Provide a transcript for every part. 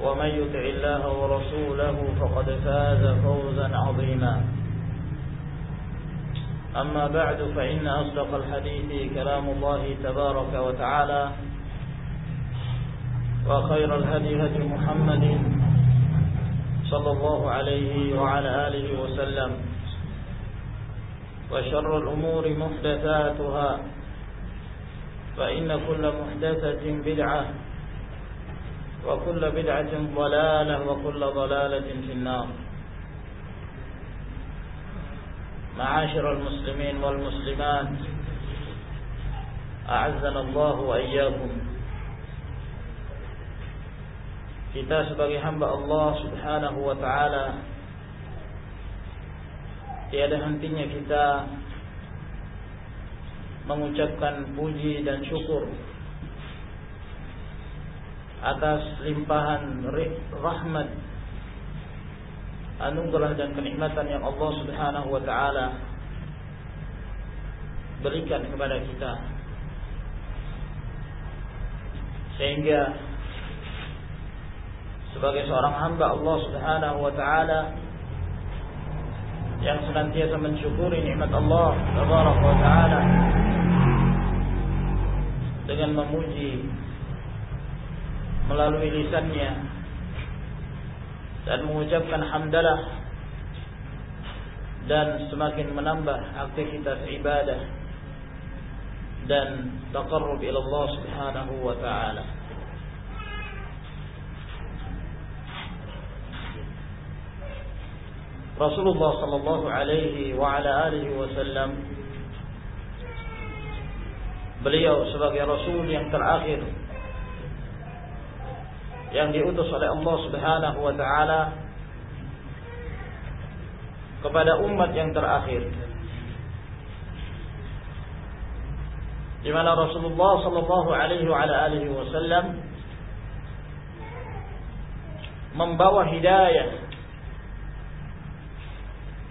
ومن يطع الله ورسوله فقد فاز فوزا عظيما. أما بعد فإن أصدق الحديث كلام الله تبارك وتعالى وخير الهدي هدي محمد صلى الله عليه وعلى آله وسلم وشر الأمور محدثاتها فإن كل محدثة بدعة وكل بدعة ضلالة وكل ضلالة في النار معاشر المسلمين والمسلمات أعزنا الله وإياكم kita sebagai hamba Allah Subhanahu wa taala tiada hentinya kita mengucapkan puji dan syukur atas limpahan rahmat anugerah dan kenikmatan yang Allah Subhanahu wa taala berikan kepada kita. Sehingga sebagai seorang hamba Allah Subhanahu wa taala yang senantiasa mensyukuri nikmat Allah Subhanahu wa taala dengan memuji melalui lisannya. Dan mengucapkan hamdalah. Dan semakin menambah aktivitas ibadah. Dan taqarrub ila Allah Subhanahu wa taala. Rasulullah sallallahu alaihi wa ala alihi wasallam beliau sebagai rasul yang terakhir yang diutus oleh Allah Subhanahu wa taala kepada umat yang terakhir. Di mana Rasulullah sallallahu alaihi wa alihi wasallam membawa hidayah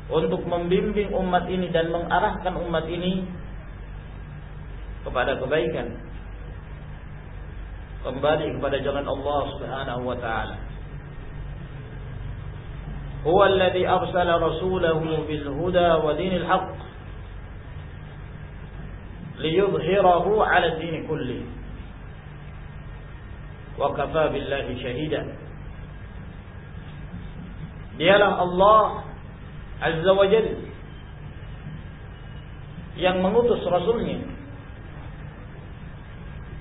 untuk membimbing umat ini dan mengarahkan umat ini kepada kebaikan kembali kepada jalan Allah Subhanahu wa taala huwa alladhi arsala rasulahu bil huda wa dinil haqq liyudhhirahu 'ala ad-din kulli wa kafa billahi shahida dialah Allah Azza wa Jal yang mengutus Rasulnya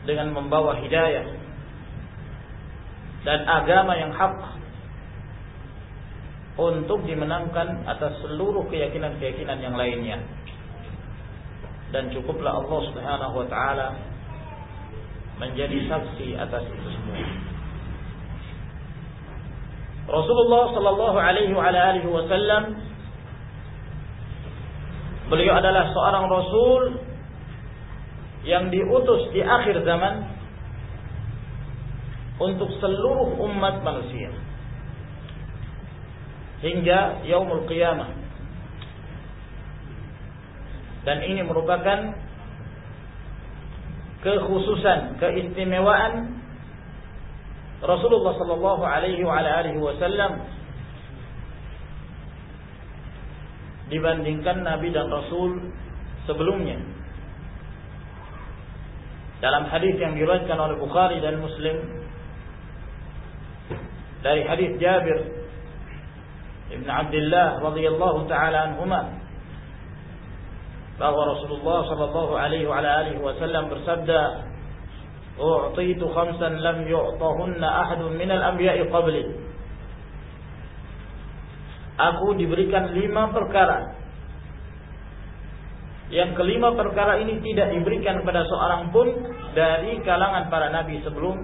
dengan membawa hidayah dan agama yang hak untuk dimenangkan atas seluruh keyakinan-keyakinan yang lainnya. Dan cukuplah Allah Subhanahu wa taala menjadi saksi atas itu semua. Rasulullah sallallahu alaihi wasallam Beliau adalah seorang rasul yang diutus di akhir zaman untuk seluruh umat manusia hingga yaumul qiyamah. Dan ini merupakan kekhususan, keistimewaan Rasulullah sallallahu alaihi wasallam dibandingkan nabi dan rasul sebelumnya dalam hadis yang diriwayatkan oleh Bukhari dan Muslim dari hadis Jabir Ibn Abdullah radhiyallahu taala anhuma bahwa Rasulullah sallallahu alaihi wa alihi wasallam bersabda "U'titu khamsan lam yu'tahunna ahadun minal anbiya'i qabli" Aku diberikan lima perkara yang kelima perkara ini tidak diberikan kepada seorang pun dari kalangan para nabi sebelum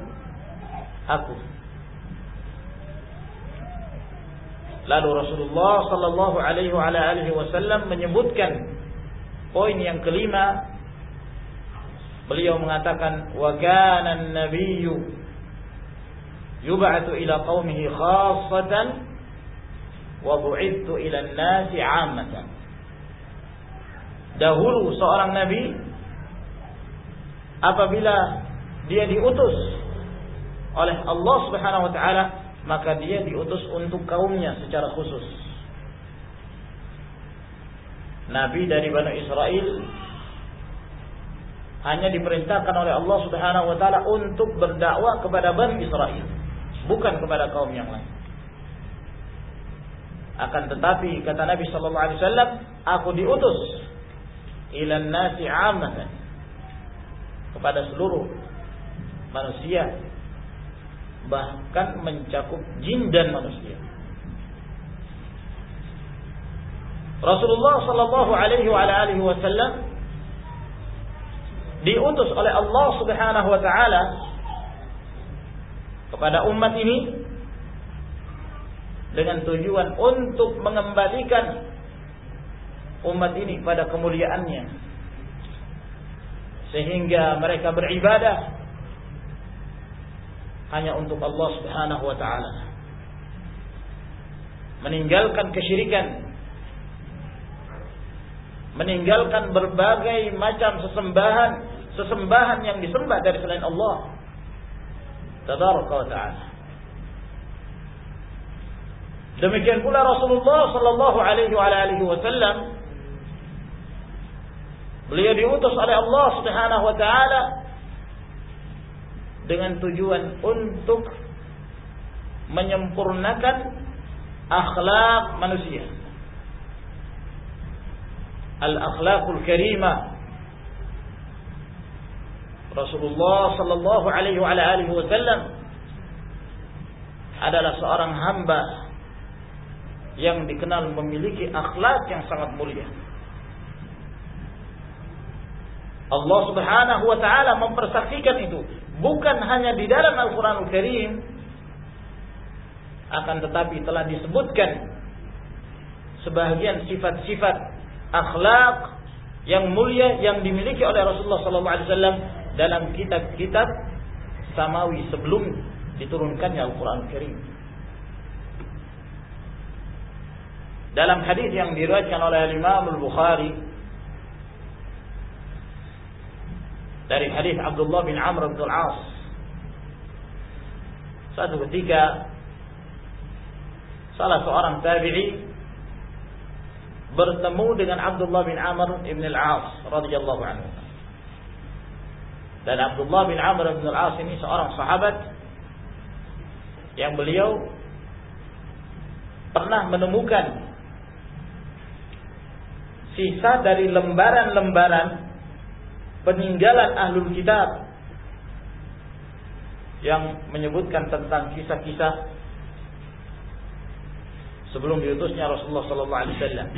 aku. Lalu Rasulullah sallallahu alaihi wasallam menyebutkan poin yang kelima. Beliau mengatakan wa kana an-nabiyyu yub'atu ila qaumihi khassatan wa bu'ithu ila an-nasi 'ammatan. Dahulu seorang nabi apabila dia diutus oleh Allah Subhanahu wa taala maka dia diutus untuk kaumnya secara khusus. Nabi dari Bani Israel hanya diperintahkan oleh Allah Subhanahu wa taala untuk berdakwah kepada Bani Israel, bukan kepada kaum yang lain. Akan tetapi kata Nabi sallallahu alaihi wasallam, aku diutus ilan nasi amatan kepada seluruh manusia bahkan mencakup jin dan manusia. Rasulullah sallallahu alaihi wasallam diutus oleh Allah Subhanahu wa taala kepada umat ini dengan tujuan untuk mengembalikan umat ini pada kemuliaannya sehingga mereka beribadah hanya untuk Allah Subhanahu wa taala. Meninggalkan kesyirikan. Meninggalkan berbagai macam sesembahan sesembahan yang disembah dari selain Allah. Tabaraka wa taala. Demikian pula Rasulullah sallallahu alaihi wasallam Beliau diutus oleh Allah Subhanahu wa taala dengan tujuan untuk menyempurnakan akhlak manusia. Al-akhlaqul karimah. Rasulullah sallallahu alaihi wa alihi wasallam adalah seorang hamba yang dikenal memiliki akhlak yang sangat mulia. Allah Subhanahu wa taala mempersaksikan itu bukan hanya di dalam Al-Qur'anul Karim akan tetapi telah disebutkan sebagian sifat-sifat akhlak yang mulia yang dimiliki oleh Rasulullah wasallam dalam kitab-kitab samawi sebelum diturunkannya Al-Qur'an Karim. Dalam hadis yang diriwayatkan oleh Imam Al-Bukhari dari hadis Abdullah bin Amr bin Al-As. Suatu ketika salah seorang tabi'i bertemu dengan Abdullah bin Amr bin Al-As radhiyallahu anhu. Dan Abdullah bin Amr bin Al-As ini seorang sahabat yang beliau pernah menemukan sisa dari lembaran-lembaran peninggalan ahlul kitab yang menyebutkan tentang kisah-kisah sebelum diutusnya Rasulullah sallallahu alaihi wasallam.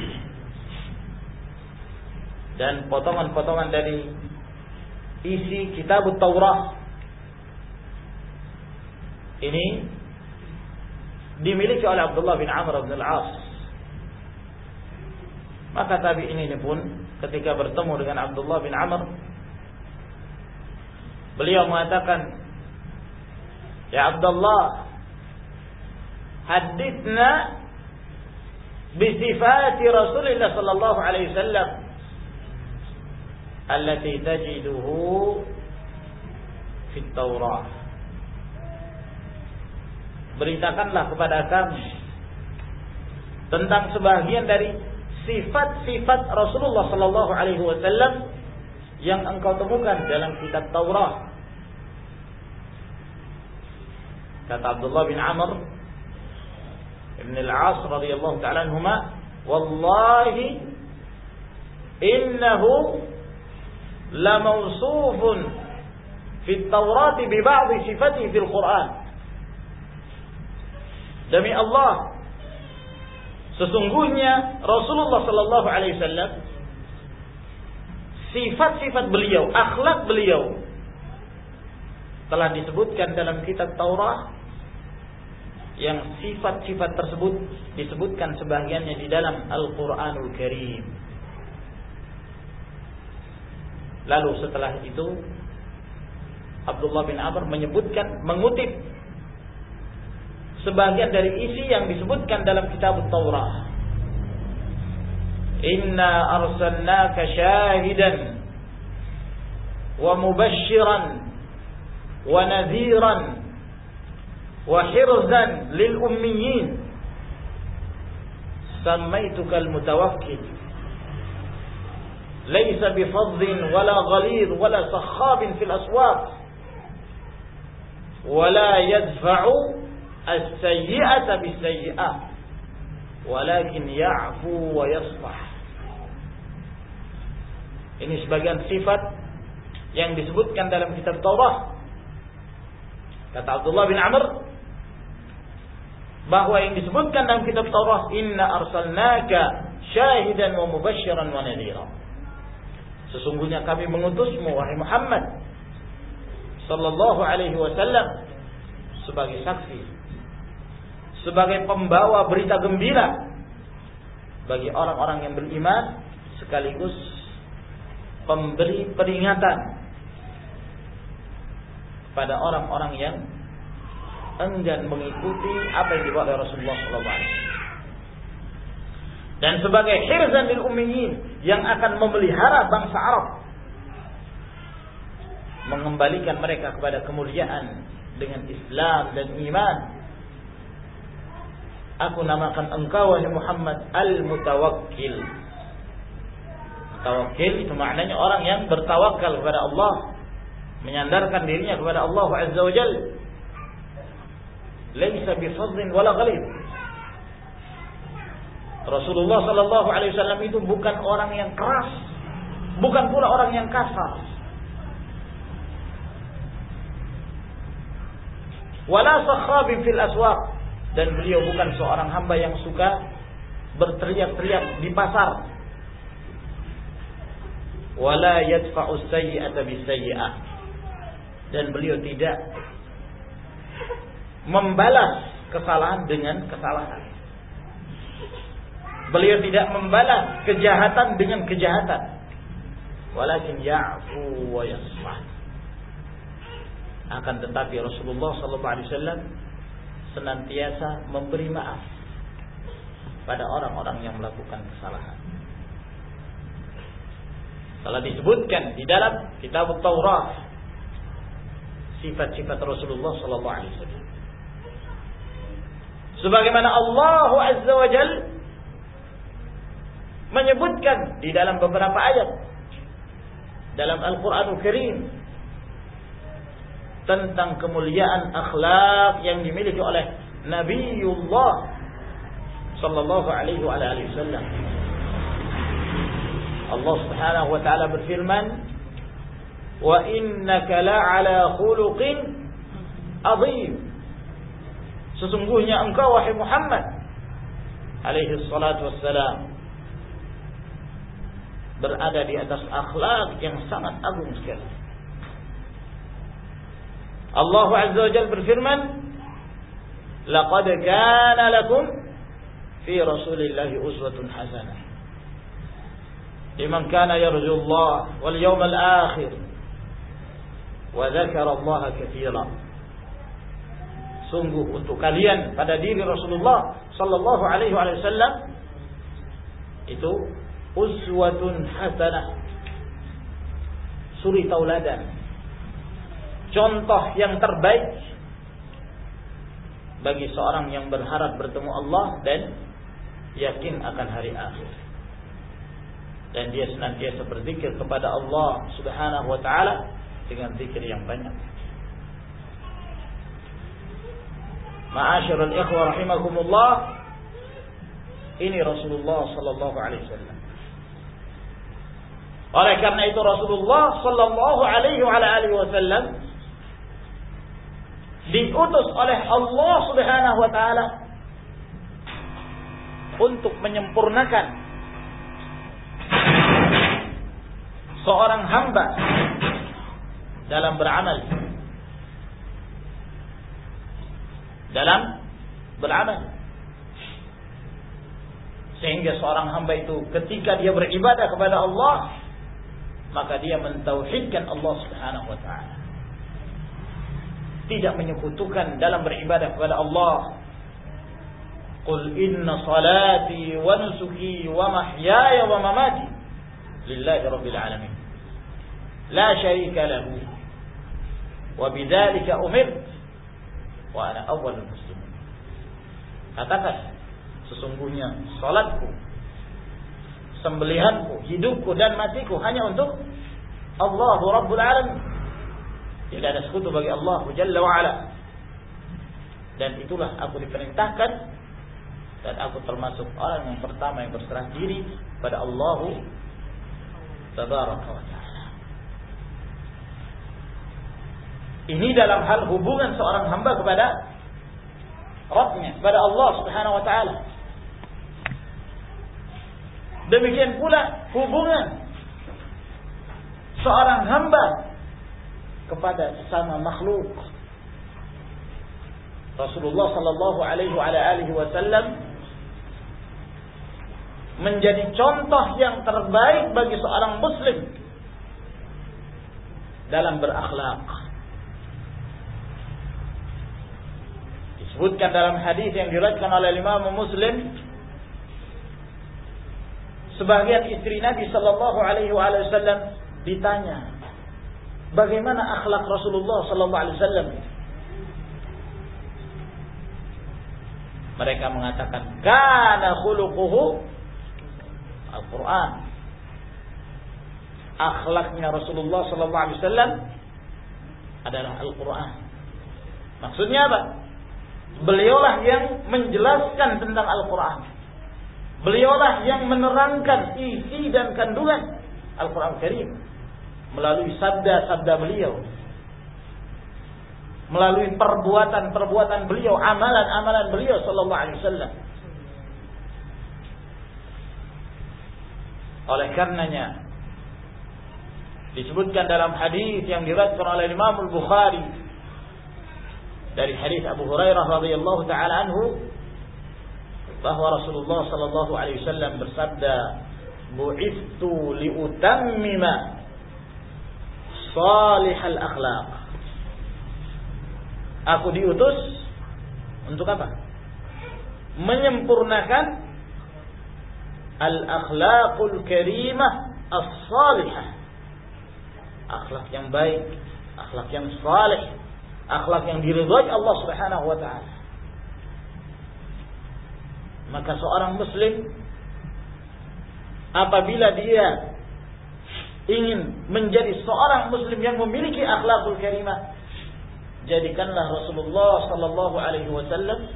Dan potongan-potongan dari isi kitab Taurat ini dimiliki oleh Abdullah bin Amr bin Al-As. Maka tabi ini pun ketika bertemu dengan Abdullah bin Amr Beliau mengatakan, "Ya Abdullah, hadithna bisifati Rasulullah sallallahu alaihi wasallam allati tajiduhu fi Taurah." Beritakanlah kepada kami tentang sebagian dari sifat-sifat Rasulullah sallallahu alaihi wasallam yang engkau temukan dalam kitab Taurat. Kata Abdullah bin Amr Ibn al-As radhiyallahu taala anhuma, "Wallahi innahu la mawsufun fi at-Taurat bi ba'd sifatihi fil Quran." Demi Allah, sesungguhnya Rasulullah sallallahu alaihi wasallam sifat-sifat beliau, akhlak beliau telah disebutkan dalam kitab Taurat yang sifat-sifat tersebut disebutkan sebagiannya di dalam Al-Qur'anul Karim. Lalu setelah itu Abdullah bin Amr menyebutkan mengutip sebagian dari isi yang disebutkan dalam kitab Taurat. Arsalnaka syahidan wa mubashiran ونذيرا وحرزا للأميين. سميتك المتوكل. ليس بفظ ولا غليظ ولا صخاب في الأسواق. ولا يدفع السيئة بالسيئة. ولكن يعفو ويصفح. Ini sebagian sifat yang disebutkan dalam kitab Taurat Kata Abdullah bin Amr bahwa yang disebutkan dalam kitab Taurat inna arsalnaka syahidan wa mubasyiran wa nadhira. Sesungguhnya kami mengutusmu wahai Muhammad sallallahu alaihi wasallam sebagai saksi sebagai pembawa berita gembira bagi orang-orang yang beriman sekaligus pemberi peringatan pada orang-orang yang enggan mengikuti apa yang dibawa oleh Rasulullah SAW. Dan sebagai hirzan lil ummiyin yang akan memelihara bangsa Arab mengembalikan mereka kepada kemuliaan dengan Islam dan iman. Aku namakan engkau wahai Muhammad al-mutawakkil. Tawakkil itu maknanya orang yang bertawakal kepada Allah. Menyandarkan dirinya kepada Allah Azza wa Jalla laisa bifadhin wala ghalib. Rasulullah sallallahu alaihi wasallam itu bukan orang yang keras. Bukan pula orang yang kasar. Wala sakhabin fil aswaq. Dan beliau bukan seorang hamba yang suka berteriak-teriak di pasar wala yadfa'u sayyi'ata bisayyi'ah dan beliau tidak membalas kesalahan dengan kesalahan. Beliau tidak membalas kejahatan dengan kejahatan. Walakin ya'fu wa yasfah. Akan tetapi Rasulullah SAW senantiasa memberi maaf pada orang-orang yang melakukan kesalahan. Telah disebutkan di dalam kitab Taurat sifat-sifat Rasulullah sallallahu alaihi wasallam. Sebagaimana Allah Azza wa Jal menyebutkan di dalam beberapa ayat dalam Al-Qur'anul Karim tentang kemuliaan akhlak yang dimiliki oleh Nabiullah sallallahu alaihi wa alihi wasallam. Allah Subhanahu wa taala berfirman, wa innaka la'ala khuluqin azim sesungguhnya engkau wahai Muhammad alaihi salatu wassalam berada di atas akhlak yang sangat agung sekali Allah Azza wa Jalla berfirman laqad kana lakum fi rasulillahi uswatun hasanah kana yarju Allah wal yawmal akhir wa Allah katsira. Sungguh untuk kalian pada diri Rasulullah sallallahu alaihi wasallam itu uswatun hasanah. Suri tauladan. Contoh yang terbaik bagi seorang yang berharap bertemu Allah dan yakin akan hari akhir. Dan dia senantiasa berzikir kepada Allah Subhanahu wa taala dengan zikir yang banyak. Ma'asyiral ikhwah rahimakumullah ini Rasulullah sallallahu alaihi wasallam. Oleh karena itu Rasulullah sallallahu alaihi wa alihi wasallam diutus oleh Allah Subhanahu wa taala untuk menyempurnakan seorang hamba dalam beramal. Dalam beramal. Sehingga seorang hamba itu ketika dia beribadah kepada Allah maka dia mentauhidkan Allah Subhanahu wa taala. Tidak menyekutukan dalam beribadah kepada Allah. Qul inna salati wa nusuki wa mahyaya wa mamati. Lillahi rabbil alamin lahu. Wa bidzalika umirt. Wa ana awwalul muslimin. Katakan sesungguhnya salatku sembelihanku hidupku dan matiku hanya untuk Allah Rabbul Alamin. Tidak ada sekutu bagi Allah Jalla wa ala. Dan itulah aku diperintahkan dan aku termasuk orang yang pertama yang berserah diri pada Allah Tabaraka wa ta'ala. Ini dalam hal hubungan seorang hamba kepada Rabbnya, kepada Allah Subhanahu wa taala. Demikian pula hubungan seorang hamba kepada sesama makhluk. Rasulullah sallallahu alaihi wa alihi wasallam menjadi contoh yang terbaik bagi seorang muslim dalam berakhlak. Disebutkan dalam hadis yang diriwayatkan oleh Imam Muslim sebagian istri Nabi sallallahu alaihi wasallam ditanya bagaimana akhlak Rasulullah sallallahu alaihi wasallam mereka mengatakan kana khuluquhu Al-Quran. Akhlaknya Rasulullah Sallallahu Alaihi Wasallam adalah Al-Quran. Maksudnya apa? Beliaulah yang menjelaskan tentang Al-Quran. Beliaulah yang menerangkan isi dan kandungan Al-Quran Karim melalui sabda-sabda beliau, melalui perbuatan-perbuatan beliau, amalan-amalan beliau Sallallahu Alaihi Wasallam. Oleh karenanya disebutkan dalam hadis yang diriwayatkan oleh Imam Al-Bukhari dari hadis Abu Hurairah radhiyallahu taala anhu bahwa Rasulullah sallallahu alaihi wasallam bersabda bu'ithu liutammima salihal akhlaq Aku diutus untuk apa? Menyempurnakan al-akhlaqul karimah as-salihah. Akhlak yang baik, akhlak yang saleh, akhlak yang diridhai Allah Subhanahu wa taala. Maka seorang muslim apabila dia ingin menjadi seorang muslim yang memiliki akhlakul karimah, jadikanlah Rasulullah sallallahu alaihi wasallam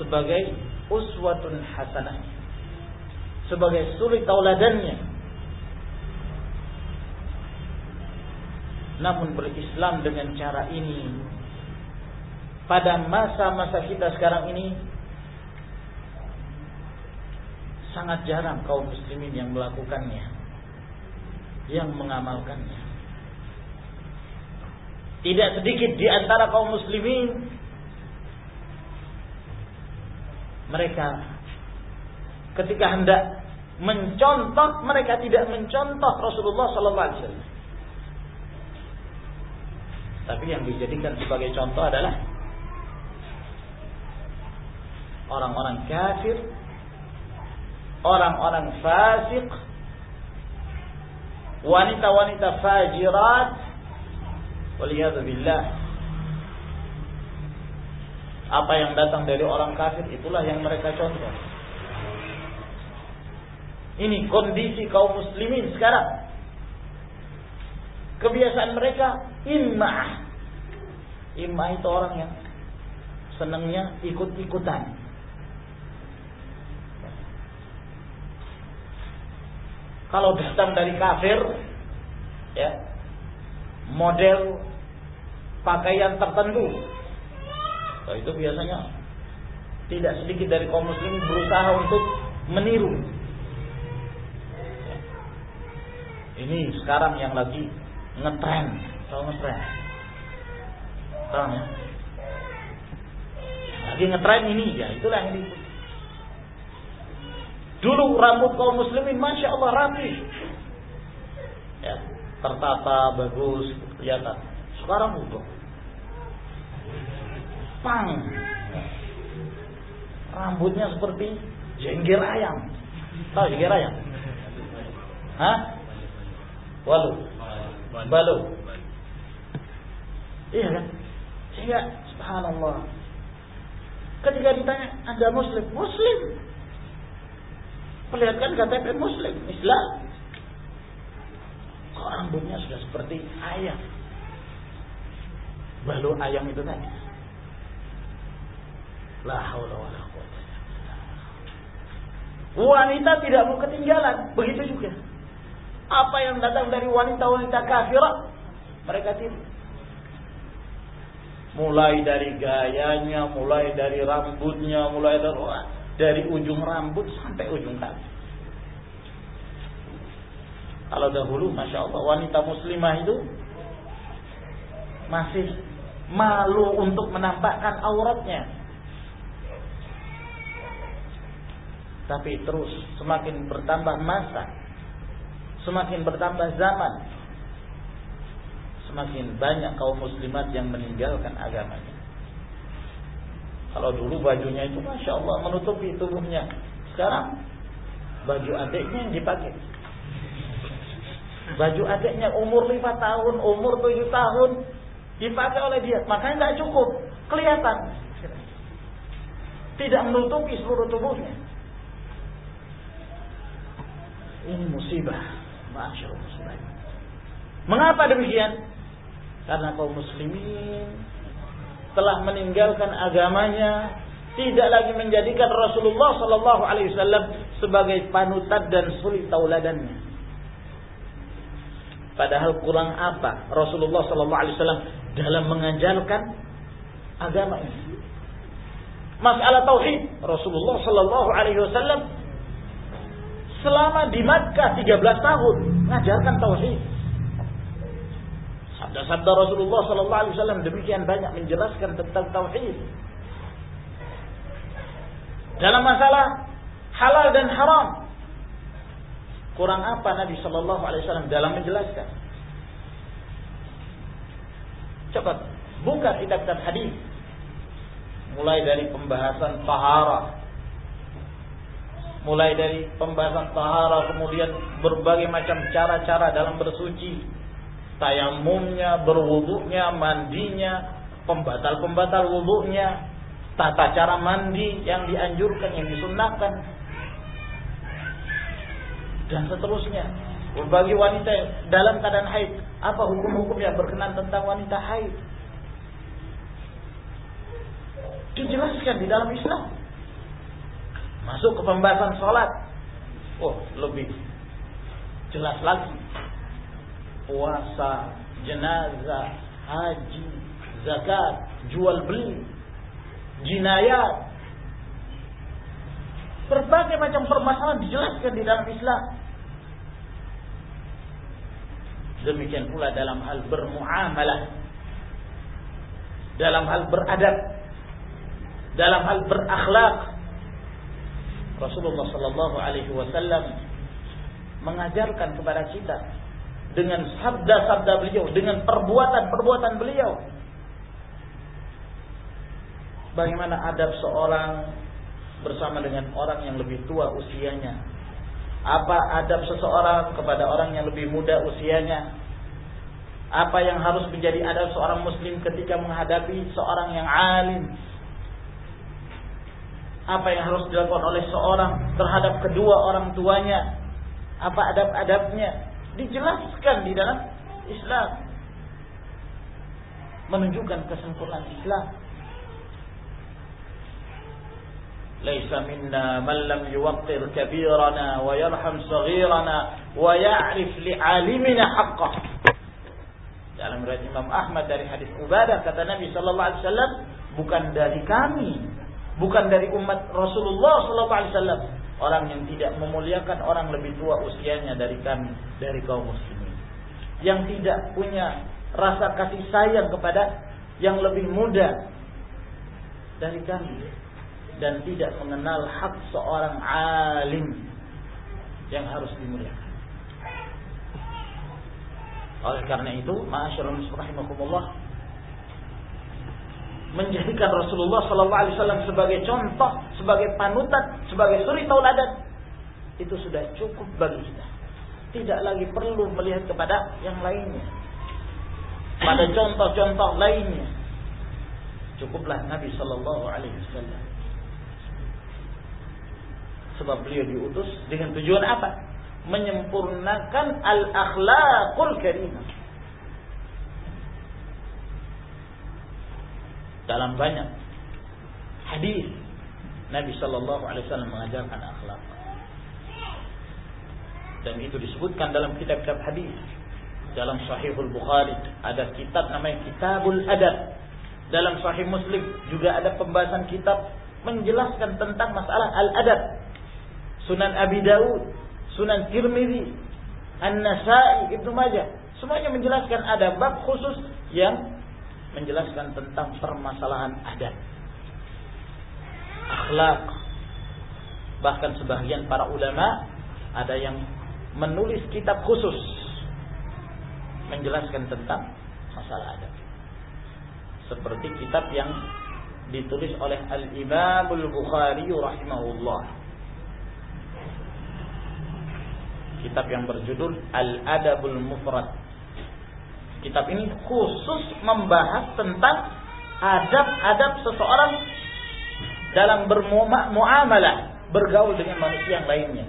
sebagai uswatun hasanah sebagai suri tauladannya. Namun berislam dengan cara ini pada masa-masa kita sekarang ini sangat jarang kaum muslimin yang melakukannya, yang mengamalkannya. Tidak sedikit di antara kaum muslimin mereka ketika hendak mencontoh mereka tidak mencontoh Rasulullah sallallahu alaihi wasallam. Tapi yang dijadikan sebagai contoh adalah orang-orang kafir, orang-orang fasik, wanita-wanita fajirat, waliyadzubillah. Apa yang datang dari orang kafir itulah yang mereka contoh. Ini kondisi kaum muslimin sekarang. Kebiasaan mereka imah. Imah itu orang yang senangnya ikut-ikutan. Kalau datang dari kafir, ya, model pakaian tertentu, nah, itu biasanya tidak sedikit dari kaum muslimin berusaha untuk meniru. Ini sekarang yang lagi ngetren, tahu ngetren? Tahu ya? Lagi ngetren ini ya, itulah yang diikuti. Dulu rambut kaum muslimin masya Allah rapi, ya, tertata bagus kelihatan. Sekarang udah pang, rambutnya seperti jengger ayam. Tahu jengger ayam? Hah? Walu. Balu. Iya kan? Sehingga subhanallah. Ketika ditanya, Anda muslim? Muslim. Perlihatkan KTP muslim, Islam. Kok rambutnya sudah seperti ayam? Balu ayam itu tadi. La haula wala quwwata Wanita tidak mau ketinggalan, begitu juga. Apa yang datang dari wanita-wanita kafirah, mereka tiru. Mulai dari gayanya, mulai dari rambutnya, mulai dari dari ujung rambut sampai ujung kaki. Kalau dahulu, masya Allah, wanita muslimah itu masih malu untuk menampakkan auratnya. Tapi terus semakin bertambah masa, semakin bertambah zaman, semakin banyak kaum muslimat yang meninggalkan agamanya. Kalau dulu bajunya itu masya Allah menutupi tubuhnya, sekarang baju adiknya yang dipakai. Baju adiknya umur lima tahun, umur tujuh tahun dipakai oleh dia, makanya tidak cukup, kelihatan. Tidak menutupi seluruh tubuhnya. Ini musibah. Mengapa demikian? Karena kaum muslimin telah meninggalkan agamanya, tidak lagi menjadikan Rasulullah Sallallahu Alaihi Wasallam sebagai panutan dan suri tauladannya. Padahal kurang apa Rasulullah Sallallahu Alaihi Wasallam dalam mengajarkan agama ini. Masalah tauhid Rasulullah Sallallahu Alaihi Wasallam selama di Makkah 13 tahun mengajarkan tauhid. Sabda-sabda Rasulullah sallallahu alaihi wasallam demikian banyak menjelaskan tentang tauhid. Dalam masalah halal dan haram. Kurang apa Nabi sallallahu alaihi wasallam dalam menjelaskan? Coba buka kitab-kitab hadis. Mulai dari pembahasan taharah, mulai dari pembahasan tahara kemudian berbagai macam cara-cara dalam bersuci. Tayamumnya berwuduknya mandinya pembatal-pembatal wuduknya tata cara mandi yang dianjurkan yang disunnahkan. Dan seterusnya. Bagi wanita dalam keadaan haid apa hukum-hukum yang berkenan tentang wanita haid? Dijelaskan di dalam Islam Masuk ke pembahasan sholat. Oh, lebih jelas lagi. Puasa, jenazah, haji, zakat, jual beli, jinayat. Berbagai macam permasalahan dijelaskan di dalam Islam. Demikian pula dalam hal bermuamalah. Dalam hal beradab. Dalam hal berakhlak Rasulullah Sallallahu Alaihi Wasallam mengajarkan kepada kita dengan sabda-sabda beliau, dengan perbuatan-perbuatan beliau. Bagaimana adab seorang bersama dengan orang yang lebih tua usianya? Apa adab seseorang kepada orang yang lebih muda usianya? Apa yang harus menjadi adab seorang muslim ketika menghadapi seorang yang alim, apa yang harus dilakukan oleh seorang terhadap kedua orang tuanya, apa adab-adabnya dijelaskan di dalam Islam menunjukkan kesempurnaan Islam. Laisa minna man lam yuwaqqir kabirana wa yarham saghirana wa ya'rif li'alimina haqqah. Dalam riwayat Imam Ahmad dari hadis Ubadah kata Nabi sallallahu alaihi wasallam bukan dari kami bukan dari umat Rasulullah wasallam. Orang yang tidak memuliakan orang lebih tua usianya dari kami dari kaum muslimin. Yang tidak punya rasa kasih sayang kepada yang lebih muda dari kami. Dan tidak mengenal hak seorang alim yang harus dimuliakan. Oleh karena itu, ma'asyiral rahimakumullah menjadikan Rasulullah wasallam sebagai contoh, sebagai panutan, sebagai suri tauladan itu sudah cukup bagi kita. Tidak lagi perlu melihat kepada yang lainnya. Pada contoh-contoh lainnya. Cukuplah Nabi wasallam Sebab beliau diutus dengan tujuan apa? Menyempurnakan al-akhlaqul karimah. Dalam banyak hadis Nabi Shallallahu Alaihi Wasallam mengajarkan akhlak. Dan itu disebutkan dalam kitab-kitab hadis. Dalam Sahihul Bukhari ada kitab namanya Kitabul Adab. Dalam Sahih Muslim juga ada pembahasan kitab menjelaskan tentang masalah al-adab Sunan Abi Daud, Sunan Tirmidzi, An-Nasa'i, Ibnu Majah. Semuanya menjelaskan ada bab khusus yang menjelaskan tentang permasalahan adat. Akhlak. Bahkan sebagian para ulama ada yang menulis kitab khusus menjelaskan tentang masalah adat. Seperti kitab yang ditulis oleh Al-Imam Al-Bukhari rahimahullah kitab yang berjudul Al-Adabul Mufrad. Kitab ini khusus membahas tentang adab-adab seseorang dalam bermuamalah, bergaul dengan manusia yang lainnya.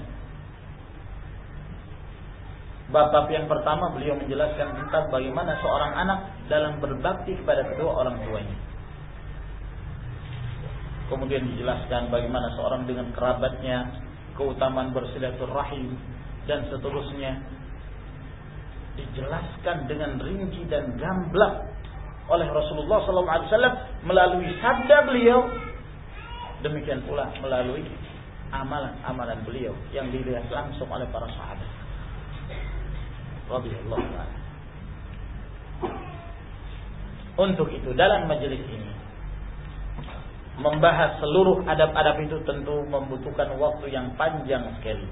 Bab yang pertama beliau menjelaskan tentang bagaimana seorang anak dalam berbakti kepada kedua orang tuanya. Kemudian dijelaskan bagaimana seorang dengan kerabatnya, keutamaan bersilaturahim, dan seterusnya dijelaskan dengan rinci dan gamblang oleh Rasulullah SAW melalui sabda beliau. Demikian pula melalui amalan-amalan beliau yang dilihat langsung oleh para sahabat. Taala untuk itu dalam majelis ini membahas seluruh adab-adab itu tentu membutuhkan waktu yang panjang sekali.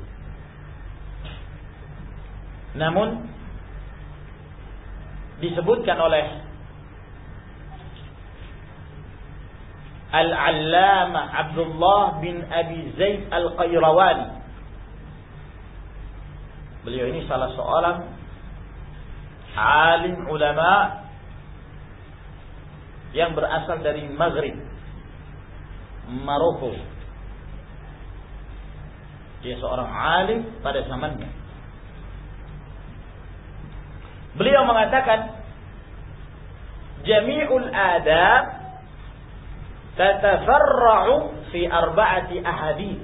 Namun disebutkan oleh Al-Allama Abdullah bin Abi Zaid Al-Qayrawani. Beliau ini salah seorang alim ulama yang berasal dari Maghrib, Maroko. Dia seorang alim pada zamannya. Beliau mengatakan jami'ul adab tatafarra'u fi arba'ati ahadith.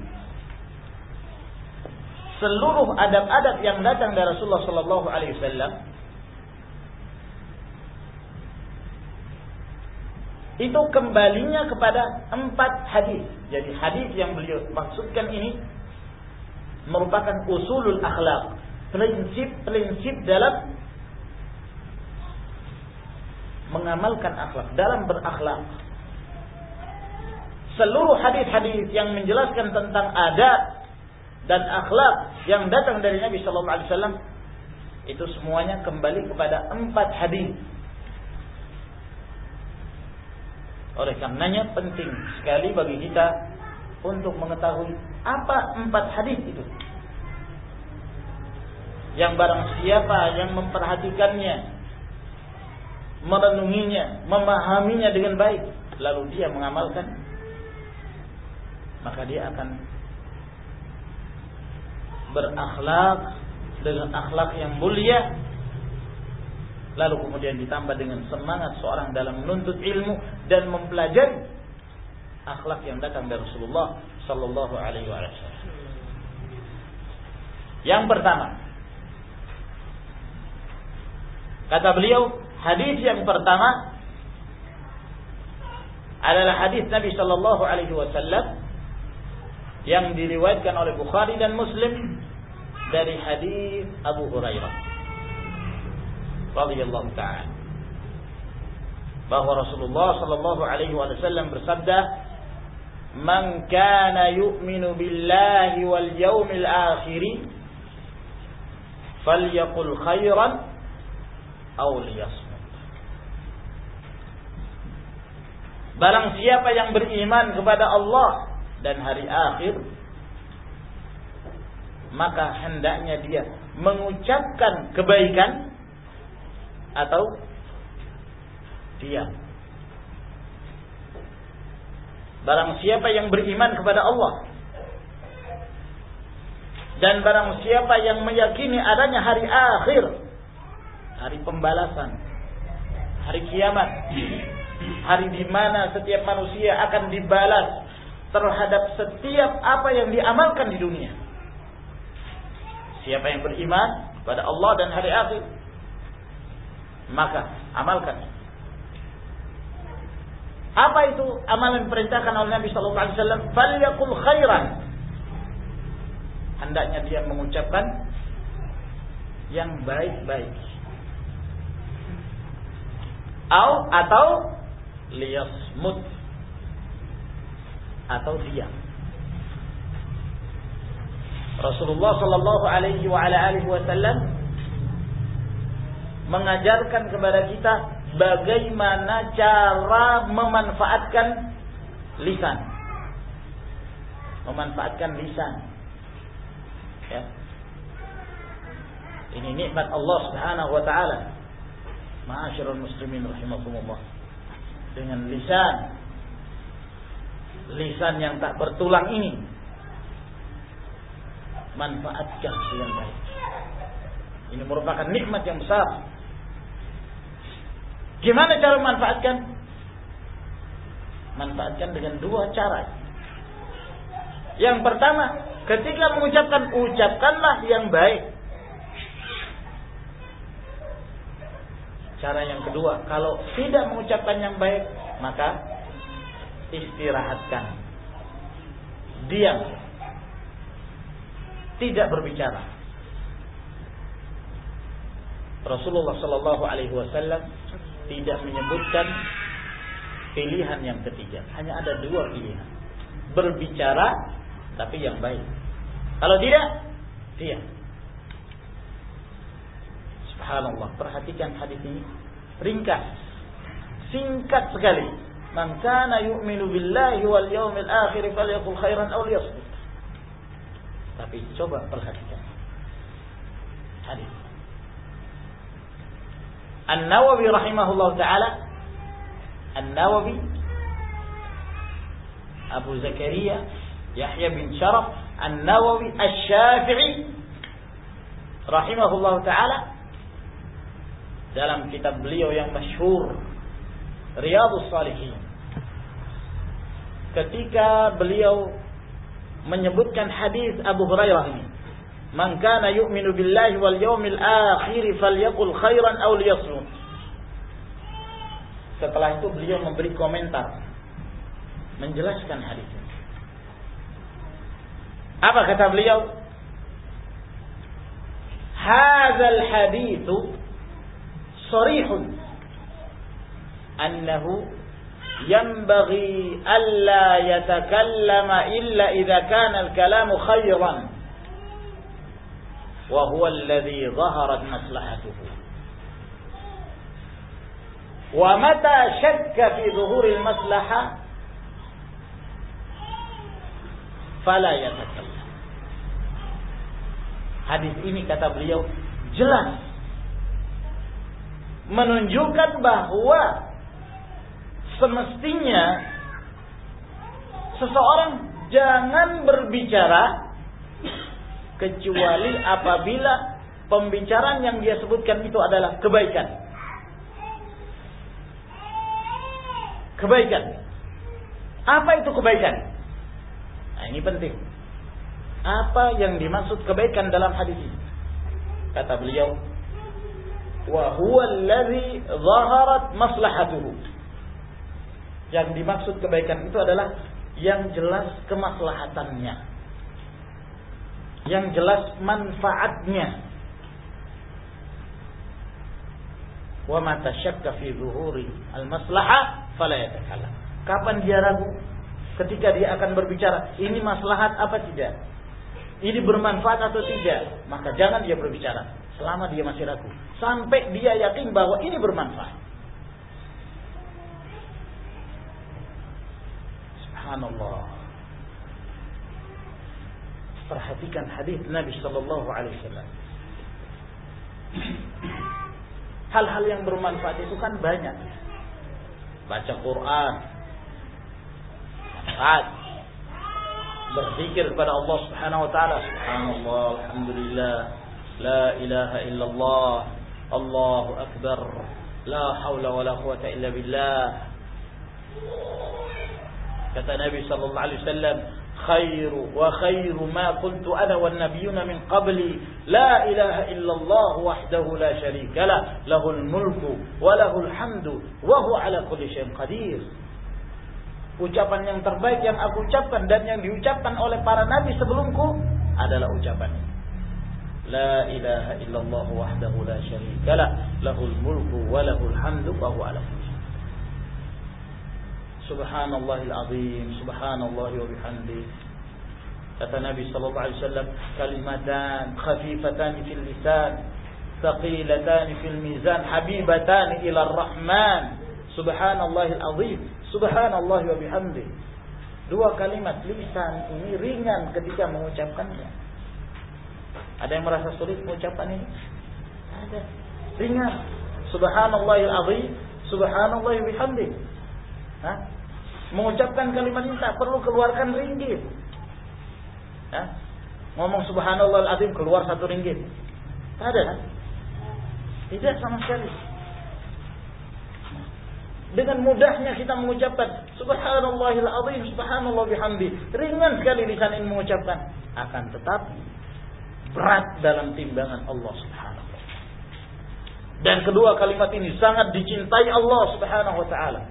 Seluruh adab-adab yang datang dari Rasulullah sallallahu alaihi wasallam itu kembalinya kepada empat hadis. Jadi hadis yang beliau maksudkan ini merupakan usulul akhlak, prinsip-prinsip dalam mengamalkan akhlak, dalam berakhlak. Seluruh hadis-hadis yang menjelaskan tentang adab dan akhlak yang datang dari Nabi Shallallahu Alaihi Wasallam itu semuanya kembali kepada empat hadis. Oleh karenanya penting sekali bagi kita untuk mengetahui apa empat hadis itu. Yang barang siapa yang memperhatikannya merenunginya, memahaminya dengan baik, lalu dia mengamalkan, maka dia akan berakhlak dengan akhlak yang mulia lalu kemudian ditambah dengan semangat seorang dalam menuntut ilmu dan mempelajari akhlak yang datang dari Rasulullah sallallahu alaihi wasallam. Yang pertama, kata beliau, hadis yang pertama adalah hadis Nabi sallallahu alaihi wasallam yang diriwayatkan oleh Bukhari dan Muslim dari hadis Abu Hurairah radhiyallahu taala bahwa Rasulullah sallallahu alaihi wasallam bersabda man kana yu'minu billahi wal yawmil akhir falyaqul khairan aw liyasmut Barang siapa yang beriman kepada Allah dan hari akhir maka hendaknya dia mengucapkan kebaikan atau diam. Barang siapa yang beriman kepada Allah dan barang siapa yang meyakini adanya hari akhir, hari pembalasan, hari kiamat, hari di mana setiap manusia akan dibalas terhadap setiap apa yang diamalkan di dunia. Siapa yang beriman kepada Allah dan hari akhir, maka amalkan. Apa itu amalan diperintahkan oleh Nabi Shallallahu Alaihi Wasallam? Falyakul khairan. Hendaknya dia mengucapkan yang baik-baik. Atau atau liyasmut atau diam. Rasulullah Shallallahu Alaihi Wasallam mengajarkan kepada kita bagaimana cara memanfaatkan lisan, memanfaatkan lisan. Ya. Ini nikmat Allah Subhanahu wa taala. Ma'asyiral muslimin rahimakumullah. Dengan lisan lisan yang tak bertulang ini manfaatkan dengan baik. Ini merupakan nikmat yang besar. Gimana cara memanfaatkan? Manfaatkan dengan dua cara. Yang pertama, ketika mengucapkan ucapkanlah yang baik. Cara yang kedua, kalau tidak mengucapkan yang baik, maka istirahatkan. Diam. Tidak berbicara. Rasulullah Shallallahu Alaihi Wasallam tidak menyebutkan pilihan yang ketiga. Hanya ada dua pilihan. Berbicara tapi yang baik. Kalau tidak, diam. Subhanallah. Perhatikan hadis ini. Ringkas. Singkat sekali Man kana yu'minu billahi wal yawmil akhir falyakul khairan aw liyasmut. Tapi coba perhatikan. Hadis. An-Nawawi rahimahullah taala An-Nawawi Abu Zakaria Yahya bin Sharaf An-Nawawi Asy-Syafi'i rahimahullah taala dalam kitab beliau yang masyhur Riyadus Salihin ketika beliau menyebutkan hadis Abu Hurairah ini Man kana yu'minu billahi wal yawmil akhir falyaqul khairan aw liyasmut Setelah itu beliau memberi komentar menjelaskan hadis. Apa kata beliau? Hadzal haditsu sarihun أنه ينبغي ألا يتكلم إلا إذا كان الكلام خيرا وهو الذي ظهرت مصلحته. ومتى شك في ظهور المصلحة؟ فلا يتكلم. Hadis ini kata beliau jelas menunjukkan bahwa semestinya seseorang jangan berbicara kecuali apabila pembicaraan yang dia sebutkan itu adalah kebaikan. Kebaikan. Apa itu kebaikan? Nah, ini penting. Apa yang dimaksud kebaikan dalam hadis ini? Kata beliau, "Wa huwa allazi zaharat maslahatuhu." Yang dimaksud kebaikan itu adalah yang jelas kemaslahatannya. Yang jelas manfaatnya. Wa mata syakka fi zuhuri al-maslahah fala yatakallam. Kapan dia ragu? Ketika dia akan berbicara, ini maslahat apa tidak? Ini bermanfaat atau tidak? Maka jangan dia berbicara selama dia masih ragu. Sampai dia yakin bahwa ini bermanfaat. Subhanallah. Perhatikan hadis Nabi Shallallahu Alaihi Wasallam. Hal-hal yang bermanfaat itu kan banyak. Baca Quran, saat berzikir kepada Allah Subhanahu wa taala, subhanallah, alhamdulillah, لا إله إلا الله الله أكبر لا حول ولا قوة إلا بالله. كتب النبي صلى الله عليه وسلم خير وخير ما قلت أنا والنبيون من قبلي. لا إله إلا الله وحده لا شريك له له الملك وله الحمد وهو على كل شيء قدير. Ucapan yang terbaik yang aku ucapkan dan yang diucapkan oleh para nabi sebelumku adalah ucapan ini. La ilaha illallah wahdahu la syarika lah, lahul mulku wa lahul hamdu wa huwa ala kulli Subhanallahil azim, subhanallah wa bihamdi. Kata Nabi sallallahu alaihi wasallam, kalimatan khafifatan fil lisan, thaqilatan fil mizan, habibatan ila rahman Subhanallahil azim, subhanallah wa bihamdi. Dua kalimat lisan ini ringan ketika mengucapkannya. Ada yang merasa sulit mengucapkan ini? Ada. Ringan. Subhanallahil azim, subhanallah bihamdi. Hah? Mengucapkan kalimat ini tak perlu keluarkan ringgit. Ngomong subhanallah azim keluar satu ringgit. Tak ada kan? Tidak sama sekali. Dengan mudahnya kita mengucapkan subhanallahil azim, subhanallah bihamdi. Ringan sekali lisan ini mengucapkan. Akan tetapi berat dalam timbangan Allah subhanahu wa ta'ala. Dan kedua kalimat ini sangat dicintai Allah subhanahu wa ta'ala.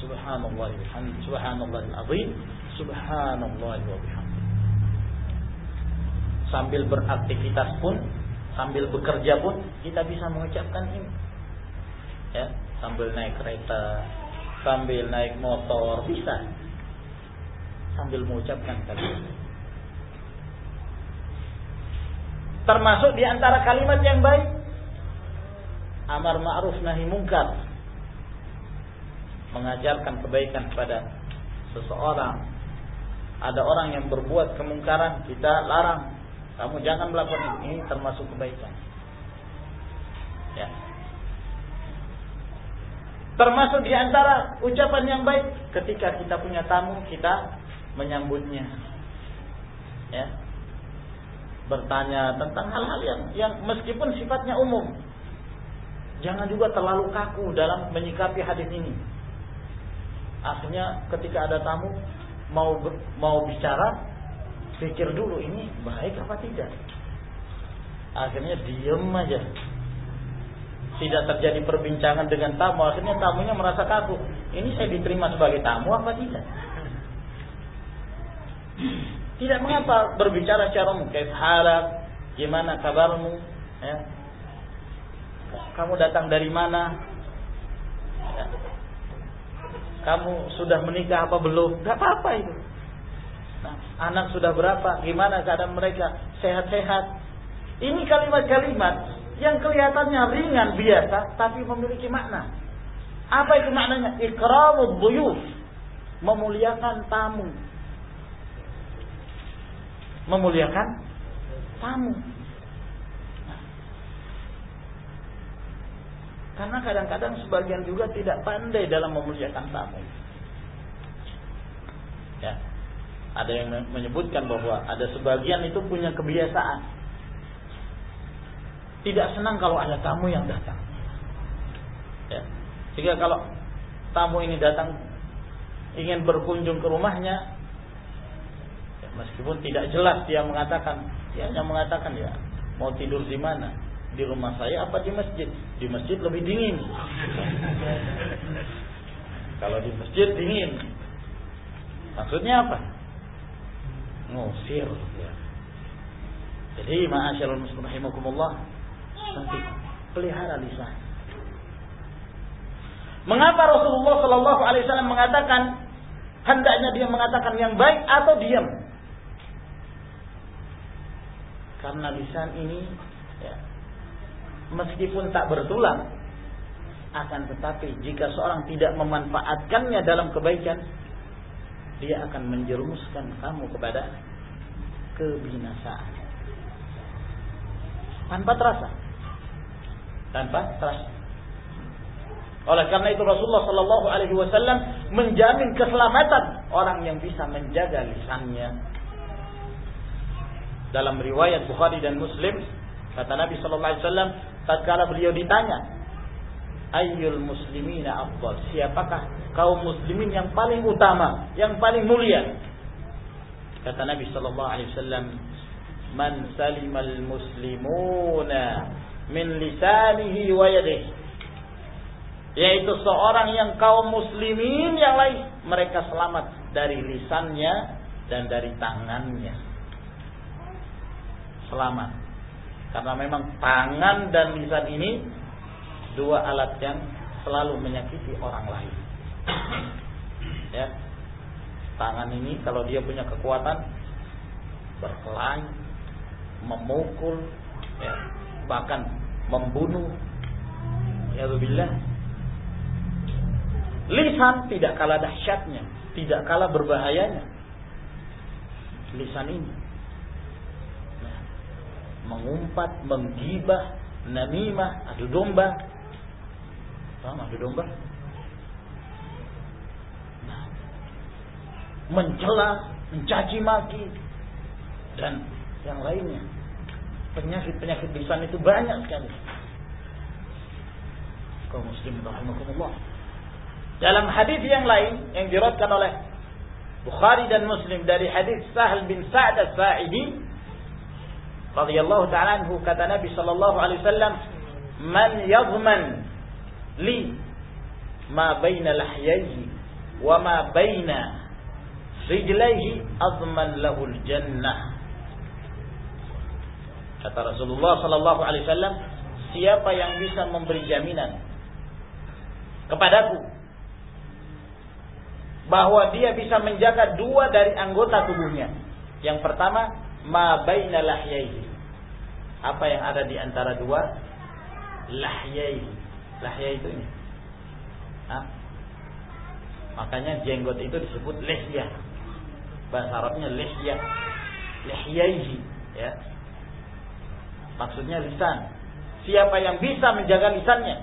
Subhanallah bihamdi, subhanallah azim, subhanallah wa bihamdi. Sambil beraktivitas pun, sambil bekerja pun kita bisa mengucapkan ini. Ya, sambil naik kereta, sambil naik motor bisa. Sambil mengucapkan kalimat. Termasuk di antara kalimat yang baik amar ma'ruf nahi mungkar mengajarkan kebaikan kepada seseorang. Ada orang yang berbuat kemungkaran, kita larang. Kamu jangan melakukan ini, ini termasuk kebaikan. Ya. Termasuk di antara ucapan yang baik ketika kita punya tamu, kita menyambutnya. Ya. Bertanya tentang hal-hal yang yang meskipun sifatnya umum. Jangan juga terlalu kaku dalam menyikapi hadis ini. Akhirnya ketika ada tamu mau mau bicara, pikir dulu ini baik apa tidak. Akhirnya diem aja. Tidak terjadi perbincangan dengan tamu. Akhirnya tamunya merasa kaku. Ini saya diterima sebagai tamu apa tidak? Tidak mengapa berbicara secara umum. halak, gimana kabarmu? Ya. Kamu datang dari mana? Ya kamu sudah menikah apa belum? Gak apa-apa itu. Nah, anak sudah berapa? Gimana keadaan mereka? Sehat-sehat. Ini kalimat-kalimat yang kelihatannya ringan biasa, tapi memiliki makna. Apa itu maknanya? Ikramud buyuf. Memuliakan tamu. Memuliakan tamu. Karena kadang-kadang sebagian juga tidak pandai dalam memuliakan tamu. Ya. Ada yang menyebutkan bahwa ada sebagian itu punya kebiasaan. tidak senang kalau ada tamu yang datang. Ya. Sehingga kalau tamu ini datang ingin berkunjung ke rumahnya, ya, meskipun tidak jelas dia mengatakan, dia hanya mengatakan ya mau tidur di mana, di rumah saya apa di masjid? Di masjid lebih dingin. Kalau di masjid dingin. Maksudnya apa? Ngusir. Ya. Jadi ma'asyarul muslim rahimakumullah nanti pelihara lisan. Mengapa Rasulullah Shallallahu Alaihi Wasallam mengatakan hendaknya dia mengatakan yang baik atau diam? Karena lisan ini ya, meskipun tak bertulang, akan tetapi jika seorang tidak memanfaatkannya dalam kebaikan, dia akan menjerumuskan kamu kepada kebinasaan. Tanpa terasa. Tanpa terasa. Oleh karena itu Rasulullah Shallallahu Alaihi Wasallam menjamin keselamatan orang yang bisa menjaga lisannya. Dalam riwayat Bukhari dan Muslim kata Nabi Shallallahu Alaihi Wasallam tatkala beliau ditanya ayyul muslimina afdal? Siapakah kaum muslimin yang paling utama yang paling mulia? Kata Nabi sallallahu alaihi wasallam man salimal muslimuna min lisanihi wa yadihi. Yaitu seorang yang kaum muslimin yang lain mereka selamat dari lisannya dan dari tangannya selamat karena memang tangan dan lisan ini dua alat yang selalu menyakiti orang lain. Ya. Tangan ini kalau dia punya kekuatan berkelahi, memukul, ya, bahkan membunuh. Ya billah. Lisan tidak kalah dahsyatnya, tidak kalah berbahayanya. Lisan ini mengumpat, menggibah, namimah, adu domba, Paham adu domba? Nah, mencela, mencaci maki dan yang lainnya. Penyakit-penyakit lisan itu banyak sekali. Kau muslim rahimakumullah. Dalam hadis yang lain yang diriwayatkan oleh Bukhari dan Muslim dari hadis Sahal bin Sa'd As-Sa'idi radhiyallahu ta'ala anhu kata Nabi sallallahu alaihi wasallam man yadhman li ma baina lahyaihi wa ma baina rijlaihi azman lahul jannah. Kata Rasulullah sallallahu alaihi wasallam siapa yang bisa memberi jaminan kepadaku bahwa dia bisa menjaga dua dari anggota tubuhnya? Yang pertama ma baina lahyaihi apa yang ada di antara dua lahyaihi Lahya itu ini. Hah? Makanya jenggot itu disebut lihya. Bahasa Arabnya lihya. Lihyaihi. Ya. Maksudnya lisan. Siapa yang bisa menjaga lisannya?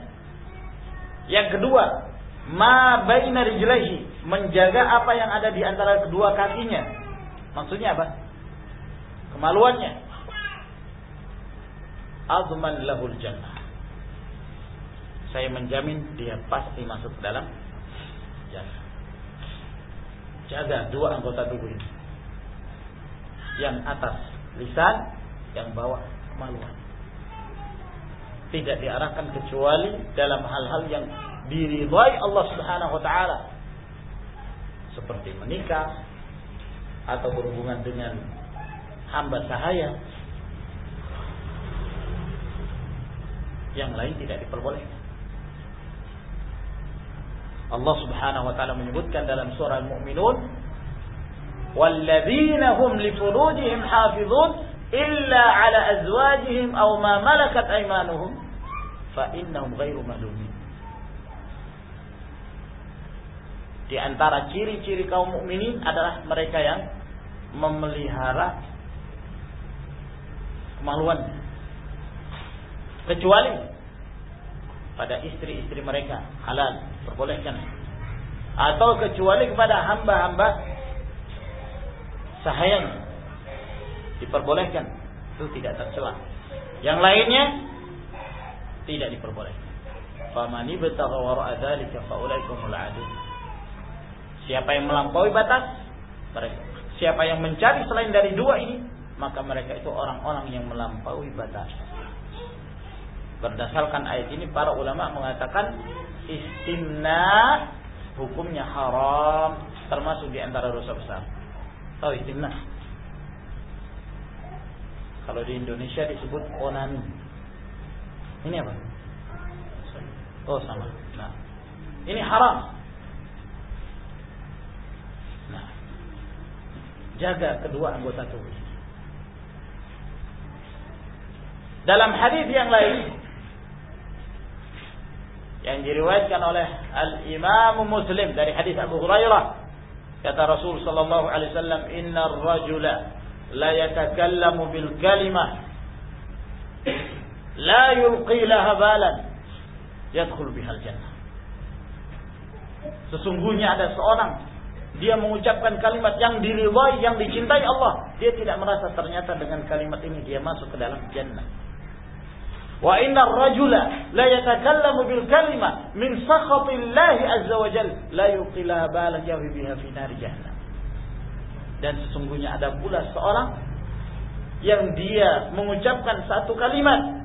Yang kedua, ma baina rijlaihi, menjaga apa yang ada di antara kedua kakinya. Maksudnya apa? Kemaluannya. Azman lahul jannah saya menjamin dia pasti masuk dalam jannah. Jaga dua anggota tubuh ini. Yang atas lisan, yang bawah kemaluan. Tidak diarahkan kecuali dalam hal-hal yang diridhai Allah Subhanahu wa taala. Seperti menikah atau berhubungan dengan hamba sahaya. Yang lain tidak diperbolehkan. Allah Subhanahu wa taala menyebutkan dalam surah Al-Mu'minun walladzina hum li furujihim hafizun illa ala azwajihim aw ma malakat aymanuhum fa innahum ghairu malumin Di antara ciri-ciri kaum mukminin adalah mereka yang memelihara kemaluan kecuali pada istri-istri mereka halal perbolehkan atau kecuali kepada hamba-hamba sahayanya diperbolehkan itu tidak tercela yang lainnya Tidak diperbolehkan. Famani betagha wara'a dzalika. Siapa yang melampaui batas, mereka. Siapa yang mencari selain dari dua ini, maka mereka itu orang-orang yang melampaui batas. Berdasarkan ayat ini para ulama mengatakan istimna hukumnya haram termasuk di antara dosa besar. Tahu istimna? Kalau di Indonesia disebut onani. Ini apa? Oh sama. Nah, ini haram. Nah, jaga kedua anggota tubuh. Dalam hadis yang lain yang diriwayatkan oleh Al Imam Muslim dari hadis Abu Hurairah kata Rasul sallallahu alaihi wasallam innar rajula la yatakallamu bil kalimah la yulqi laha balan yadkhul bihal jannah. Sesungguhnya ada seorang dia mengucapkan kalimat yang diridhai yang dicintai Allah. Dia tidak merasa ternyata dengan kalimat ini dia masuk ke dalam jannah Wa inna rajula la yatakallamu bil kalima min sakhatillahi azza wa jal la yuqilaha balan yahwi biha fi nari. Dan sesungguhnya ada pula seorang yang dia mengucapkan satu kalimat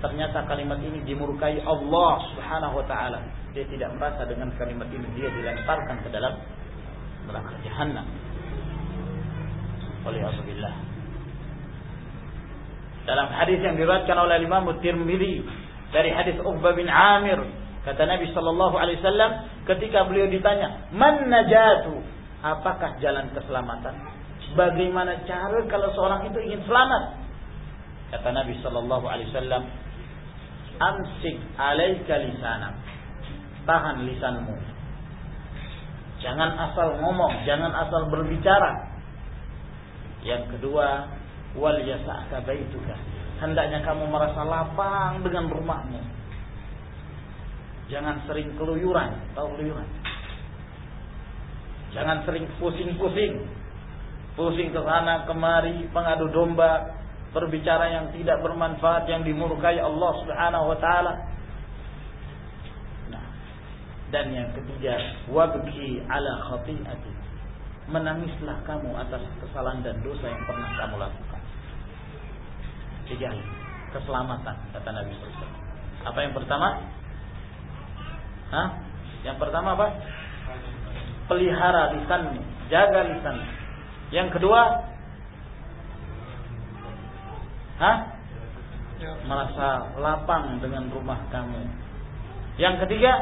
ternyata kalimat ini dimurkai Allah Subhanahu wa taala. Dia tidak merasa dengan kalimat ini dia dilemparkan ke dalam neraka jahanam. Waliyahzubillah. Dalam hadis yang diriwayatkan oleh Imam Tirmidzi dari hadis Uqbah bin Amir, kata Nabi sallallahu alaihi wasallam ketika beliau ditanya, "Man najatu?" Apakah jalan keselamatan? Bagaimana cara kalau seorang itu ingin selamat? Kata Nabi sallallahu alaihi wasallam, "Amsik alaika lisanak." Tahan lisanmu. Jangan asal ngomong, jangan asal berbicara. Yang kedua, wal yasa'ka baituka. Hendaknya kamu merasa lapang dengan rumahmu. Jangan sering keluyuran, tahu keluyuran? Jangan sering pusing-pusing. Pusing ke sana kemari, pengadu domba, berbicara yang tidak bermanfaat yang dimurkai Allah Subhanahu wa taala. Nah, dan yang ketiga, wabki ala khati'ati. Menangislah kamu atas kesalahan dan dosa yang pernah kamu lakukan tiga keselamatan kata Nabi SAW. Apa yang pertama? Hah? Yang pertama apa? Pelihara lisanmu, jaga lisan. Yang kedua? Hah? Merasa lapang dengan rumah kamu. Yang ketiga?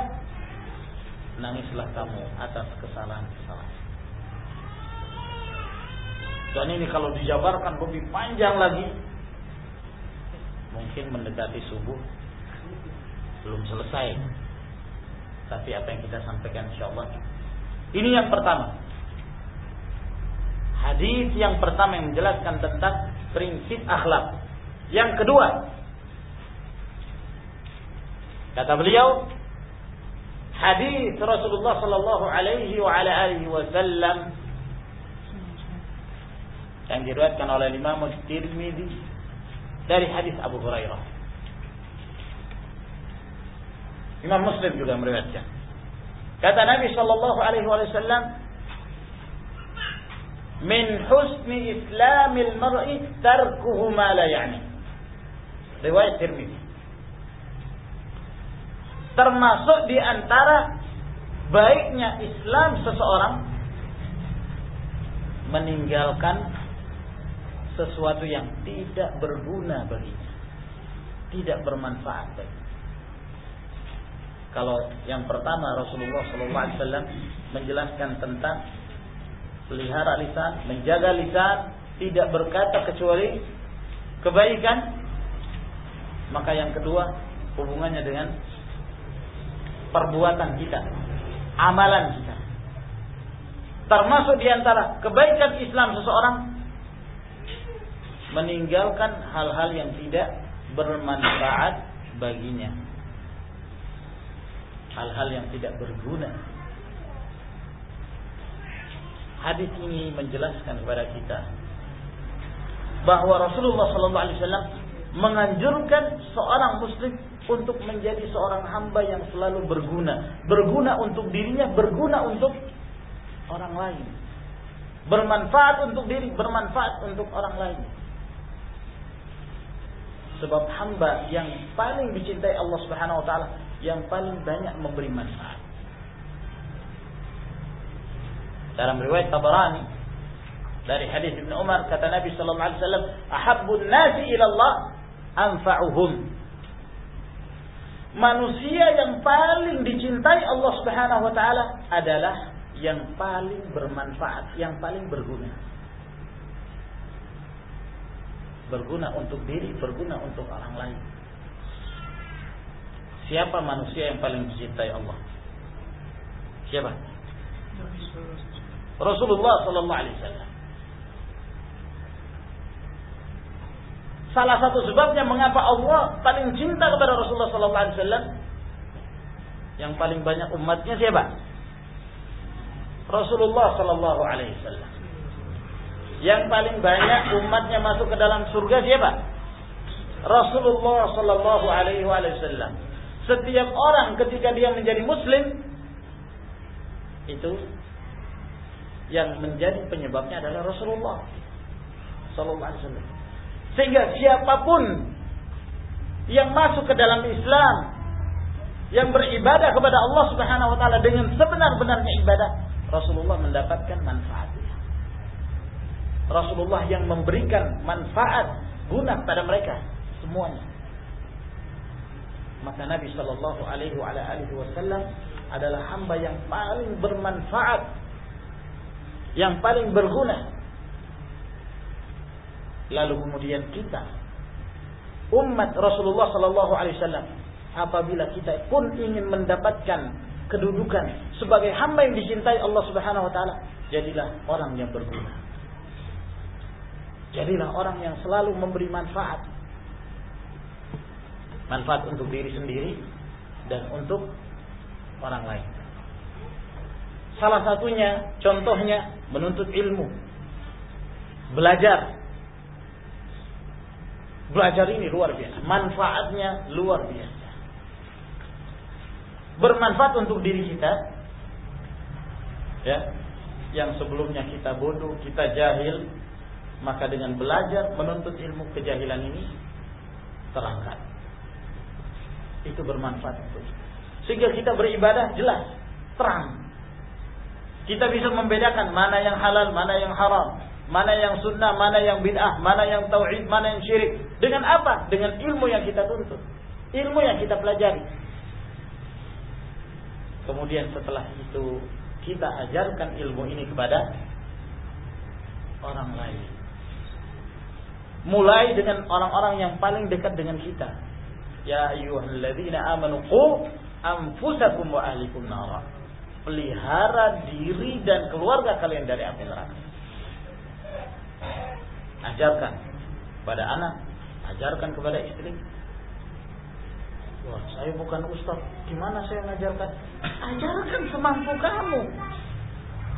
Nangislah kamu atas kesalahan-kesalahan. Dan ini kalau dijabarkan lebih panjang lagi mungkin mendekati subuh belum selesai. Tapi apa yang kita sampaikan insya Allah ini yang pertama. Hadis yang pertama yang menjelaskan tentang prinsip akhlak. Yang kedua, kata beliau, hadis Rasulullah sallallahu alaihi wasallam yang diriwayatkan oleh Imam Tirmidzi dari hadis Abu Hurairah. Imam Muslim juga meriwayatkan. Kata Nabi sallallahu alaihi wasallam, "Min husni islamil mar'i tarkuhu ma la ya'ni." Riwayat Tirmidzi. Termasuk di antara baiknya Islam seseorang meninggalkan sesuatu yang tidak berguna baginya, tidak bermanfaat bagi. Kalau yang pertama Rasulullah SAW menjelaskan tentang pelihara lisan, menjaga lisan, tidak berkata kecuali kebaikan. Maka yang kedua hubungannya dengan perbuatan kita, amalan kita. Termasuk di antara kebaikan Islam seseorang meninggalkan hal-hal yang tidak bermanfaat baginya. Hal-hal yang tidak berguna. Hadis ini menjelaskan kepada kita bahwa Rasulullah SAW menganjurkan seorang muslim untuk menjadi seorang hamba yang selalu berguna. Berguna untuk dirinya, berguna untuk orang lain. Bermanfaat untuk diri, bermanfaat untuk orang lain. Sebab hamba yang paling dicintai Allah Subhanahu wa taala yang paling banyak memberi manfaat. Dalam riwayat Tabarani dari hadis Ibnu Umar kata Nabi sallallahu alaihi wasallam, "Ahabbun nasi ila Allah anfa'uhum." Manusia yang paling dicintai Allah Subhanahu wa taala adalah yang paling bermanfaat, yang paling berguna. Berguna untuk diri, berguna untuk orang lain. Siapa manusia yang paling dicintai Allah? Siapa? Rasulullah sallallahu alaihi wasallam. Salah satu sebabnya mengapa Allah paling cinta kepada Rasulullah sallallahu alaihi wasallam yang paling banyak umatnya siapa? Rasulullah sallallahu alaihi wasallam. Yang paling banyak umatnya masuk ke dalam surga siapa? Rasulullah sallallahu alaihi wasallam. Setiap orang ketika dia menjadi muslim itu yang menjadi penyebabnya adalah Rasulullah sallallahu alaihi wasallam. Sehingga siapa pun yang masuk ke dalam Islam yang beribadah kepada Allah Subhanahu wa taala dengan sebenar-benarnya ibadah, Rasulullah mendapatkan manfaatnya. Rasulullah yang memberikan manfaat guna pada mereka semuanya. Maka Nabi Shallallahu Alaihi Wasallam adalah hamba yang paling bermanfaat, yang paling berguna. Lalu kemudian kita, umat Rasulullah Shallallahu Alaihi Wasallam, apabila kita pun ingin mendapatkan kedudukan sebagai hamba yang dicintai Allah Subhanahu wa taala, jadilah orang yang berguna. Jadilah orang yang selalu memberi manfaat. Manfaat untuk diri sendiri dan untuk orang lain. Salah satunya, contohnya menuntut ilmu. Belajar. Belajar ini luar biasa. Manfaatnya luar biasa bermanfaat untuk diri kita ya yang sebelumnya kita bodoh, kita jahil, maka dengan belajar menuntut ilmu kejahilan ini terangkat. Itu bermanfaat untuk. Sehingga kita beribadah jelas, terang. Kita bisa membedakan mana yang halal, mana yang haram, mana yang sunnah, mana yang bid'ah, mana yang tauhid, mana yang syirik. Dengan apa? Dengan ilmu yang kita tuntut. Ilmu yang kita pelajari. Kemudian setelah itu kita ajarkan ilmu ini kepada orang lain. Mulai dengan orang-orang yang paling dekat dengan kita. Ya ayyuhalladzina amanu qu anfusakum wa ahlikum nara. Pelihara diri dan keluarga kalian dari api neraka. Ajarkan pada anak, ajarkan kepada istri, Wah, saya bukan ustaz. Gimana saya ngajarkan? Ajarkan semampu kamu.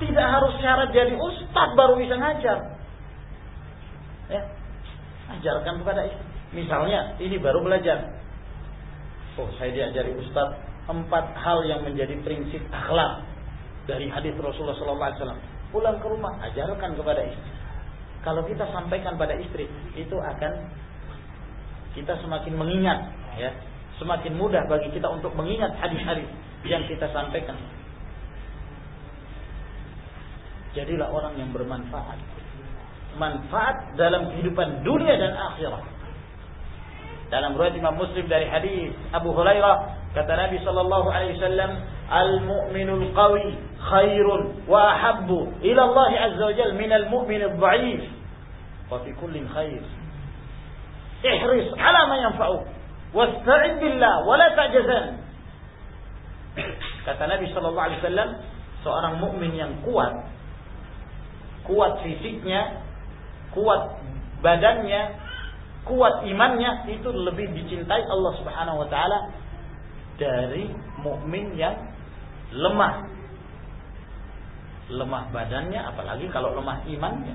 Tidak harus syarat jadi ustaz baru bisa ngajar. Ya. Ajarkan kepada istri. Misalnya, ini baru belajar. Oh, saya diajari ustaz empat hal yang menjadi prinsip akhlak dari hadis Rasulullah SAW. Pulang ke rumah, ajarkan kepada istri. Kalau kita sampaikan pada istri, itu akan kita semakin mengingat, ya semakin mudah bagi kita untuk mengingat hadis-hadis yang kita sampaikan. Jadilah orang yang bermanfaat. Manfaat dalam kehidupan dunia dan akhirat. Dalam riwayat Imam Muslim dari hadis Abu Hurairah kata Nabi sallallahu alaihi wasallam al-mu'minul qawi khairun wa ahabbu ila Allah azza wa jalla min al-mu'min adh-dha'if wa fi kullin khair. Ihris ala ma yanfa'uk Wasta'id billah wala ta'jazan. Kata Nabi sallallahu alaihi wasallam, seorang mukmin yang kuat, kuat fisiknya, kuat badannya, kuat imannya itu lebih dicintai Allah Subhanahu wa taala dari mukmin yang lemah. Lemah badannya apalagi kalau lemah imannya.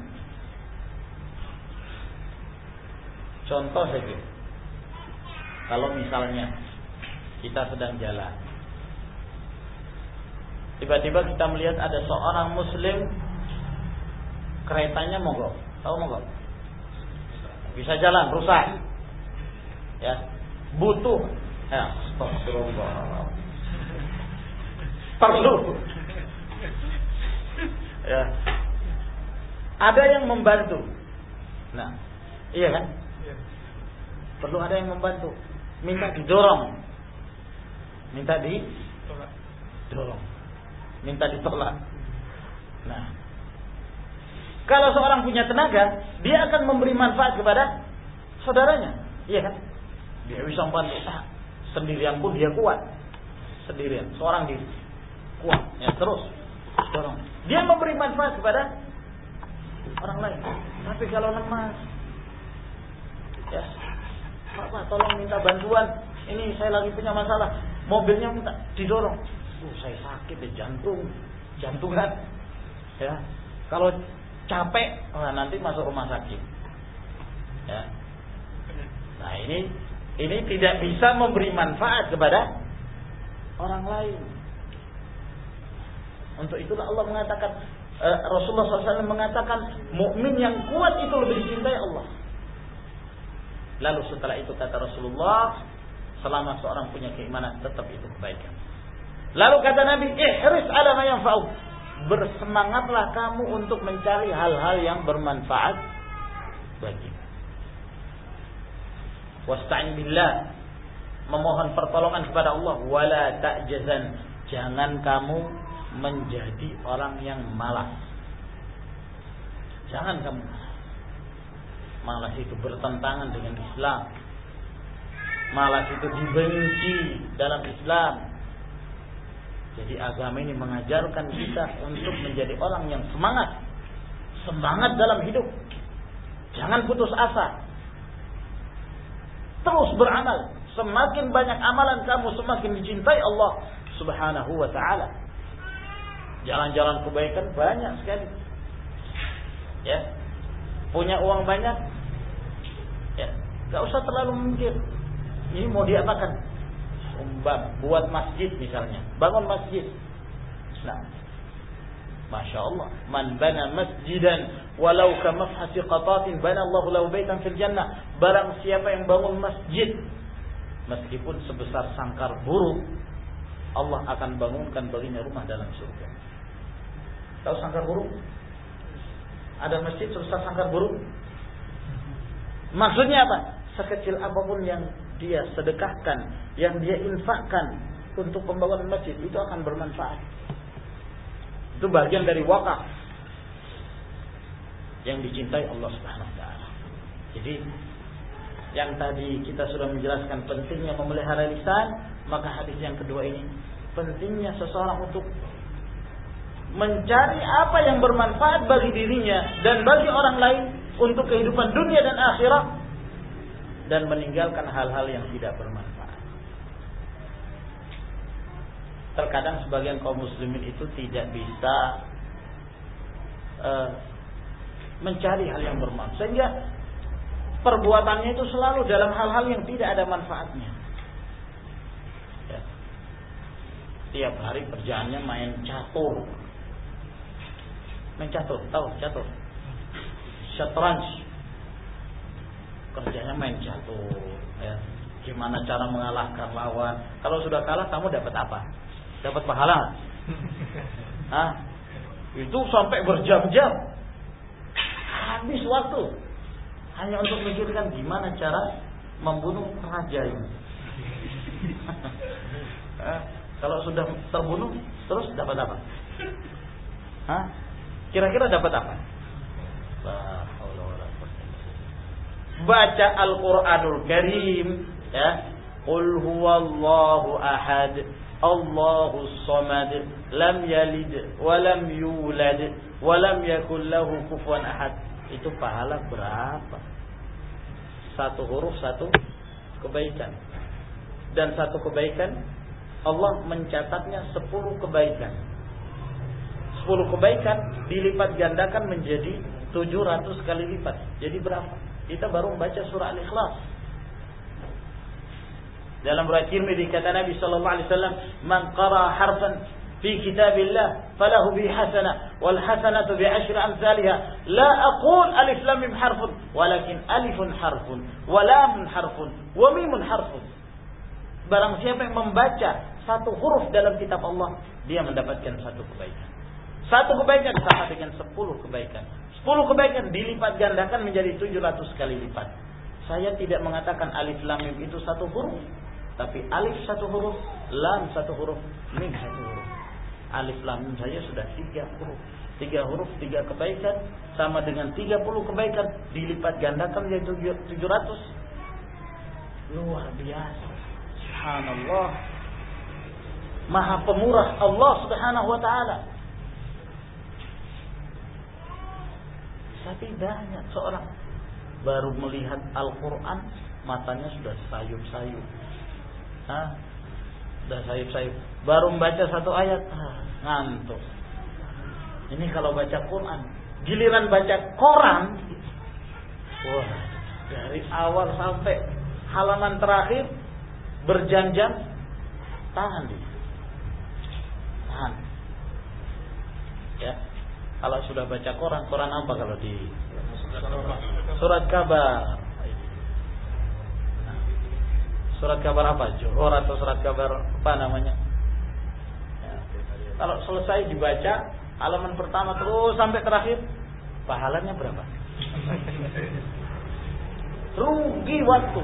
Contoh saja Kalau misalnya kita sedang jalan. Tiba-tiba kita melihat ada seorang muslim keretanya mogok. Tahu mogok? Bisa jalan, rusak. Ya. Butuh. Ya, astagfirullah. Perlu. Ya. Ada yang membantu. Nah, iya kan? Perlu ada yang membantu. Minta didorong. Minta di dorong. Minta ditolak. Nah, kalau seorang punya tenaga, dia akan memberi manfaat kepada saudaranya. Iya kan? Dia bisa membantu. Ah, sendirian pun dia kuat. Sendirian, seorang diri. Kuat. Ya, terus. Dorong. Dia memberi manfaat kepada orang lain. Tapi kalau lemas, ya, Pak, tolong minta bantuan. Ini saya lagi punya masalah. Mobilnya minta didorong. Uh, saya sakit deh jantung, jantungan. Ya, kalau capek, wah nanti masuk rumah sakit. Ya. Nah ini ini tidak bisa memberi manfaat kepada orang lain. Untuk itulah Allah mengatakan uh, Rasulullah SAW mengatakan mukmin yang kuat itu lebih dicintai Allah. Lalu setelah itu kata Rasulullah, selama seorang punya keimanan tetap itu kebaikan. Lalu kata Nabi, ihris ala ma yanfa'u bersemangatlah kamu untuk mencari hal-hal yang bermanfaat bagi. Wasta'in billah memohon pertolongan kepada Allah wala ta'jazan jangan kamu menjadi orang yang malas. Jangan kamu malas itu bertentangan dengan Islam. Malas itu dibenci dalam Islam. Jadi agama ini mengajarkan kita untuk menjadi orang yang semangat. Semangat dalam hidup. Jangan putus asa. Terus beramal. Semakin banyak amalan kamu semakin dicintai Allah Subhanahu wa taala. Jalan-jalan kebaikan banyak sekali. Ya. Punya uang banyak. Ya, enggak usah terlalu mikir. Ini mau diapakan? Sumbang buat masjid misalnya. Bangun masjid. Nah Masya Allah man bana masjidan walau kamafhasi qatatin bana Allah lahu baitan fil jannah. Barang siapa yang bangun masjid meskipun sebesar sangkar burung Allah akan bangunkan baginya rumah dalam surga. Tahu sangkar burung? Ada masjid sebesar sangkar burung? Maksudnya apa? Sekecil apa pun yang dia sedekahkan, yang dia infakkan untuk pembangunan masjid itu akan bermanfaat. Itu bagian dari wakaf yang dicintai Allah Subhanahu wa taala. Jadi yang tadi kita sudah menjelaskan pentingnya memelihara lisan, maka hadis yang kedua ini pentingnya seseorang untuk mencari apa yang bermanfaat bagi dirinya dan bagi orang lain untuk kehidupan dunia dan akhirat dan meninggalkan hal-hal yang tidak bermanfaat. Terkadang sebagian kaum muslimin itu tidak bisa uh, mencari hal yang bermanfaat sehingga perbuatannya itu selalu dalam hal-hal yang tidak ada manfaatnya. Ya. Tiap hari kerjaannya main catur. Main catur, tahu catur? Shatranj kerjanya main catur ya. Gimana cara mengalahkan lawan? Kalau sudah kalah kamu dapat apa? Dapat pahala Hah? itu sampai berjam-jam. Habis waktu. Hanya untuk memikirkan gimana cara membunuh raja ini. Kalau sudah terbunuh terus dapat apa? Hah? kira-kira dapat apa baca Al-Qur'anul Karim ya. Qul huwallahu ahad Allahu samad lam yalid wa lam yulad wa lam yakul lahu kufuwan ahad. Itu pahala berapa? Satu huruf satu kebaikan. Dan satu kebaikan Allah mencatatnya sepuluh kebaikan. Sepuluh kebaikan dilipat gandakan menjadi tujuh ratus kali lipat. Jadi berapa kita baru membaca surah Al-Ikhlas. Dalam riwayat Tirmidzi kata Nabi sallallahu alaihi wasallam, "Man qara harfan في كتاب الله فله به حسنة والحسنة بعشر أمثالها لا أقول ألف لام حرف ولكن ألف حرف ولام حرف وميم حرف Barang siapa yang membaca satu huruf dalam kitab Allah, dia mendapatkan satu kebaikan. Satu kebaikan sama dengan sepuluh kebaikan. Sepuluh kebaikan dilipat gandakan menjadi tujuh ratus kali lipat. Saya tidak mengatakan alif lam mim itu satu huruf. Tapi alif satu huruf, lam satu huruf, mim satu huruf. Alif lam mim saja sudah tiga huruf. Tiga huruf, tiga kebaikan. Sama dengan tiga puluh kebaikan. Dilipat gandakan menjadi tujuh ratus. Luar biasa. Subhanallah. Maha pemurah Allah subhanahu wa ta'ala. Tapi banyak seorang baru melihat Al-Quran matanya sudah sayup-sayup. Hah? Sudah sayup-sayup. Baru membaca satu ayat, ah, ngantuk. Ini kalau baca Quran. Giliran baca Quran, wah, dari awal sampai halaman terakhir berjam-jam tahan dia. Tahan. Ya, kalau sudah baca Quran, Quran apa kalau di surat kabar? Surat kabar apa? Johor atau surat kabar apa namanya? Ya. Kalau selesai dibaca halaman pertama terus sampai terakhir, pahalanya berapa? Rugi waktu.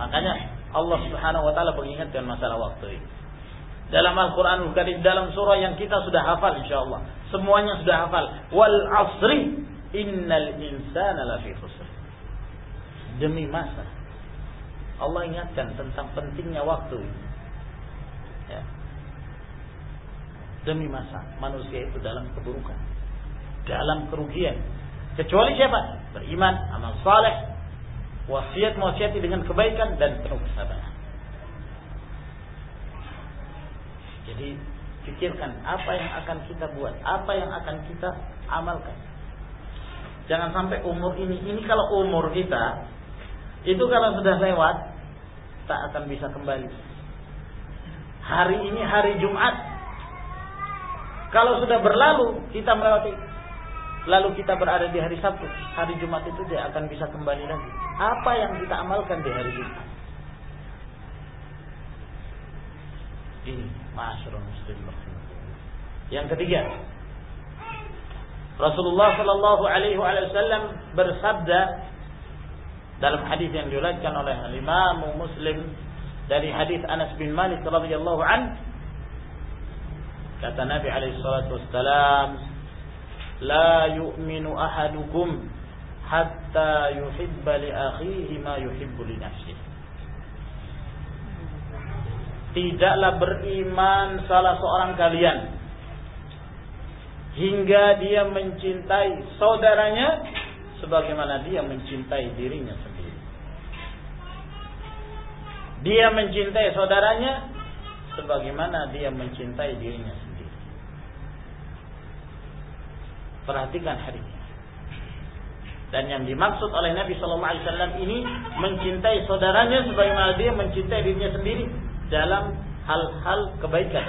Makanya Allah Subhanahu wa taala mengingatkan masalah waktu ini dalam Al-Quran Karim dalam surah yang kita sudah hafal insyaallah. Semuanya sudah hafal. Wal asri innal insana lafi khusr. Demi masa. Allah ingatkan tentang pentingnya waktu. Ya. demi masa manusia itu dalam keburukan. Dalam kerugian. Kecuali siapa? Beriman amal saleh wasiat mewasiati dengan kebaikan dan penuh kesabaran Jadi pikirkan apa yang akan kita buat, apa yang akan kita amalkan. Jangan sampai umur ini, ini kalau umur kita itu kalau sudah lewat tak akan bisa kembali. Hari ini hari Jumat. Kalau sudah berlalu kita melewati lalu kita berada di hari Sabtu, hari Jumat itu dia akan bisa kembali lagi. Apa yang kita amalkan di hari Jumat? Ini Masyarul muslim Yang ketiga, Rasulullah Shallallahu Alaihi Wasallam bersabda dalam hadis yang diriwayatkan oleh Imam Muslim dari hadis Anas bin Malik radhiyallahu an kata Nabi alaihi salatu wassalam la yu'minu ahadukum hatta yuhibba li akhihi ma yuhibbu li nafsihi tidaklah beriman salah seorang kalian hingga dia mencintai saudaranya sebagaimana dia mencintai dirinya sendiri. Dia mencintai saudaranya sebagaimana dia mencintai dirinya sendiri. Perhatikan hari ini. Dan yang dimaksud oleh Nabi Shallallahu Alaihi Wasallam ini mencintai saudaranya sebagaimana dia mencintai dirinya sendiri dalam hal-hal kebaikan.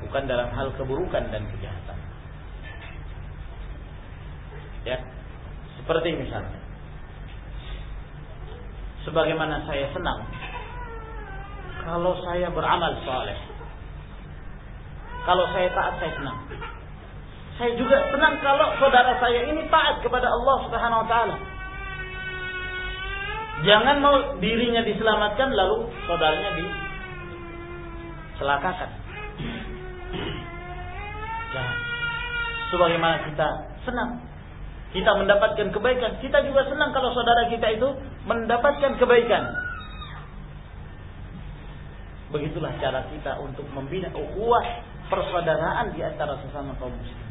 Bukan dalam hal keburukan dan kejahatan. Ya seperti misalnya sebagaimana saya senang kalau saya beramal soleh. Kalau saya taat saya senang. Saya juga senang kalau saudara saya ini taat kepada Allah Subhanahu wa taala Jangan mau dirinya diselamatkan lalu saudaranya dicelakakan. Jangan. Sebagaimana kita senang kita mendapatkan kebaikan, kita juga senang kalau saudara kita itu mendapatkan kebaikan. Begitulah cara kita untuk membina ukhuwah persaudaraan di antara sesama kaum muslimin.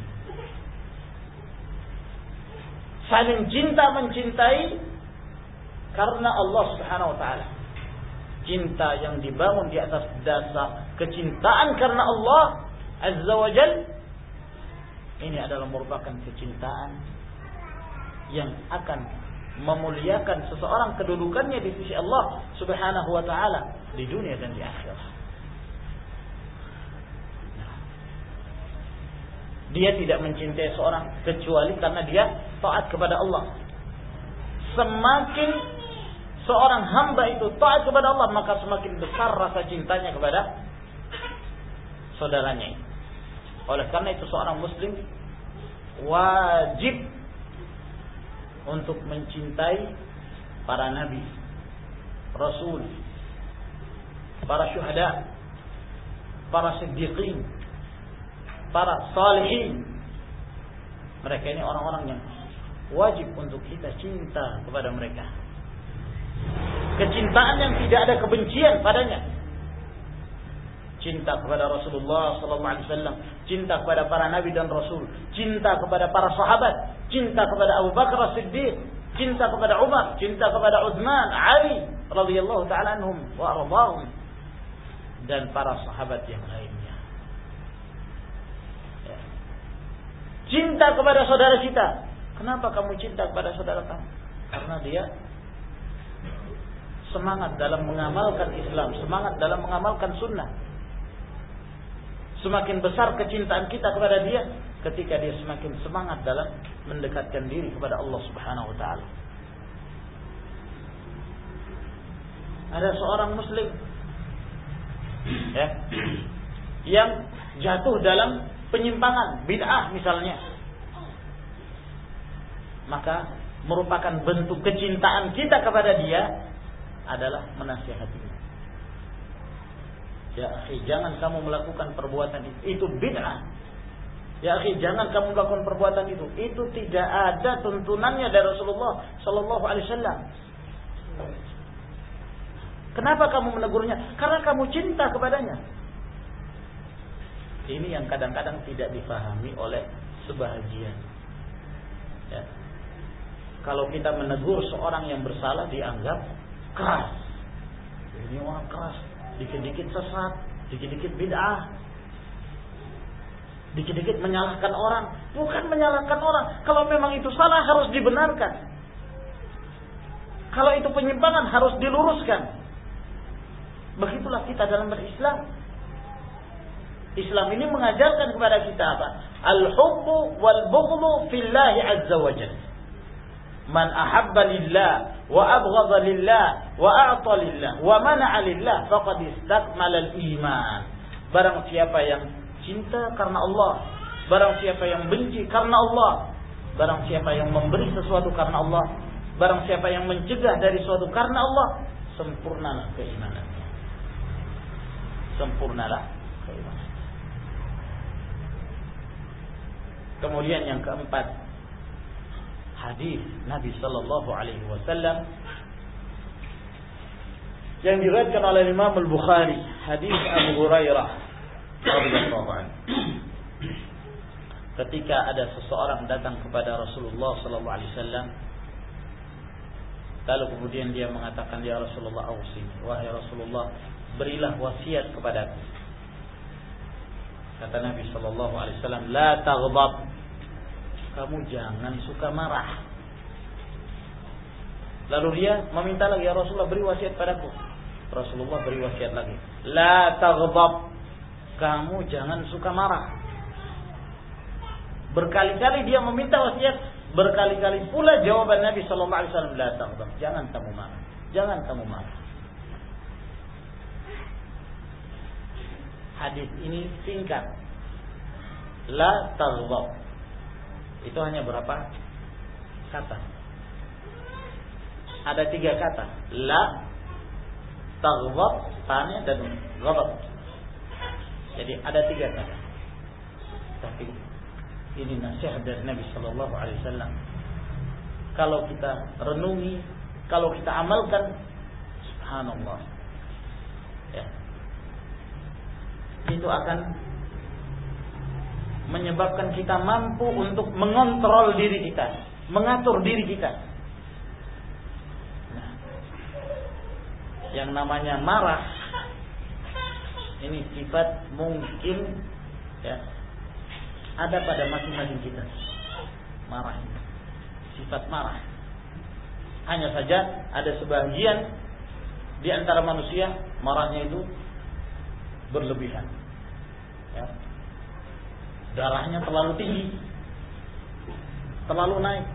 Saling cinta mencintai karena Allah Subhanahu wa taala. Cinta yang dibangun di atas dasar kecintaan karena Allah Azza wa Jal ini adalah merupakan kecintaan yang akan memuliakan seseorang kedudukannya di sisi Allah Subhanahu wa taala di dunia dan di akhirat. Dia tidak mencintai seorang kecuali karena dia taat kepada Allah. Semakin seorang hamba itu taat kepada Allah, maka semakin besar rasa cintanya kepada saudaranya. Oleh karena itu seorang muslim wajib untuk mencintai para nabi, rasul, para syuhada, para siddiqin, para salihin. Mereka ini orang-orang yang wajib untuk kita cinta kepada mereka. Kecintaan yang tidak ada kebencian padanya. Cinta kepada Rasulullah sallallahu alaihi wasallam, cinta kepada para nabi dan rasul, cinta kepada para sahabat, cinta kepada Abu Bakar As-Siddiq, cinta kepada Umar, cinta kepada Utsman, Ali radhiyallahu taala anhum wa ardhahum dan para sahabat yang lain. Cinta kepada saudara kita. Kenapa kamu cinta kepada saudara kamu? Karena dia semangat dalam mengamalkan Islam, semangat dalam mengamalkan sunnah. Semakin besar kecintaan kita kepada dia ketika dia semakin semangat dalam mendekatkan diri kepada Allah Subhanahu wa taala. Ada seorang muslim ya yang jatuh dalam penyimpangan, bid'ah misalnya. Maka merupakan bentuk kecintaan kita kepada dia adalah menasihatinya. Ya akhi, jangan kamu melakukan perbuatan itu. Itu bid'ah. Ya akhi, jangan kamu melakukan perbuatan itu. Itu tidak ada tuntunannya dari Rasulullah Sallallahu Alaihi Wasallam. Kenapa kamu menegurnya? Karena kamu cinta kepadanya. Ini yang kadang-kadang tidak difahami oleh sebahagian. Ya. Kalau kita menegur seorang yang bersalah dianggap keras. Ini orang keras, dikit-dikit sesat, dikit-dikit bid'ah. Dikit-dikit menyalahkan orang, bukan menyalahkan orang. Kalau memang itu salah harus dibenarkan. Kalau itu penyimpangan harus diluruskan. Begitulah kita dalam berislam. Islam ini mengajarkan kepada kita apa? Al-hubbu wal bughdhu fillah azza wa jalla. Man ahabba lillah wa abghadha lillah wa a'ta lillah wa mana'a lillah faqad istakmala al-iman. Barang siapa yang cinta karena Allah, barang siapa yang benci karena Allah, barang siapa yang memberi sesuatu karena Allah, barang siapa yang mencegah dari sesuatu karena Allah, sempurnalah keimanannya. Sempurnalah keimanan. Kemudian yang keempat, hadis Nabi Sallallahu Alaihi Wasallam yang diriwayatkan oleh Imam Al Bukhari, hadis Abu Hurairah Ketika ada seseorang datang kepada Rasulullah Sallallahu Alaihi Wasallam, lalu kemudian dia mengatakan ya Rasulullah awsi, wahai Rasulullah berilah wasiat kepadaku. Kata Nabi Shallallahu Alaihi Wasallam, la taghdab kamu jangan suka marah. Lalu dia meminta lagi, ya Rasulullah beri wasiat padaku. Rasulullah beri wasiat lagi. La taghdab. Kamu jangan suka marah. Berkali-kali dia meminta wasiat, berkali-kali pula jawaban Nabi sallallahu alaihi wasallam, la taghdab. Jangan kamu marah. Jangan kamu marah. Hadis ini singkat. La taghdab. Itu hanya berapa kata? Ada tiga kata. La, taghdab, tanya dan ghadab. Jadi ada tiga kata. Tapi ini nasihat dari Nabi Shallallahu Alaihi Wasallam. Kalau kita renungi, kalau kita amalkan, Subhanallah, ya, itu akan menyebabkan kita mampu untuk mengontrol diri kita, mengatur diri kita. Nah, yang namanya marah ini sifat mungkin ya ada pada masing-masing kita. Marah. Sifat marah. Hanya saja ada sebagian di antara manusia marahnya itu berlebihan. Ya. Darahnya terlalu tinggi. Terlalu naik.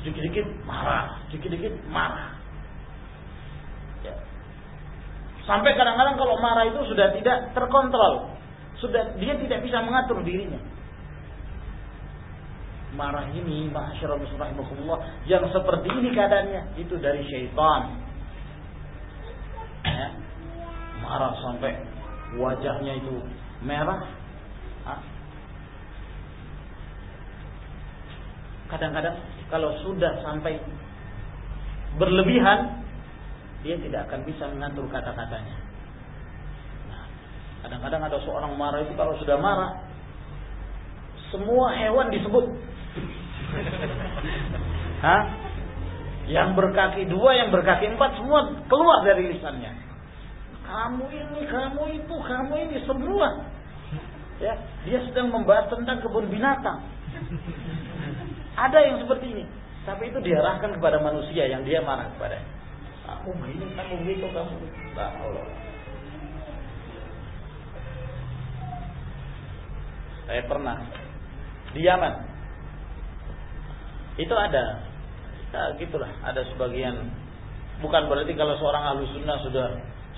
Sedikit-sedikit marah, sedikit-sedikit marah. Ya. Sampai kadang-kadang kalau marah itu sudah tidak terkontrol. Sudah dia tidak bisa mengatur dirinya. Marah ini, muslimah yang seperti ini keadaannya itu dari syaitan. Ya. Marah sampai wajahnya itu merah. Kadang-kadang kalau sudah sampai berlebihan, dia tidak akan bisa mengatur kata-katanya. Nah, kadang-kadang ada seorang marah itu kalau sudah marah, semua hewan disebut. Hah? Yang berkaki dua, yang berkaki empat, semua keluar dari lisannya. Kamu ini, kamu itu, kamu ini, semua. Ya, dia sedang membahas tentang kebun binatang. Ada yang seperti ini, tapi itu diarahkan kepada manusia yang dia marah kepadanya kamu begini, kamu begitu, kamu nah, Allah. Saya pernah di Yaman. Itu ada, ya, gitulah, ada sebagian. Bukan berarti kalau seorang ahlu sunnah sudah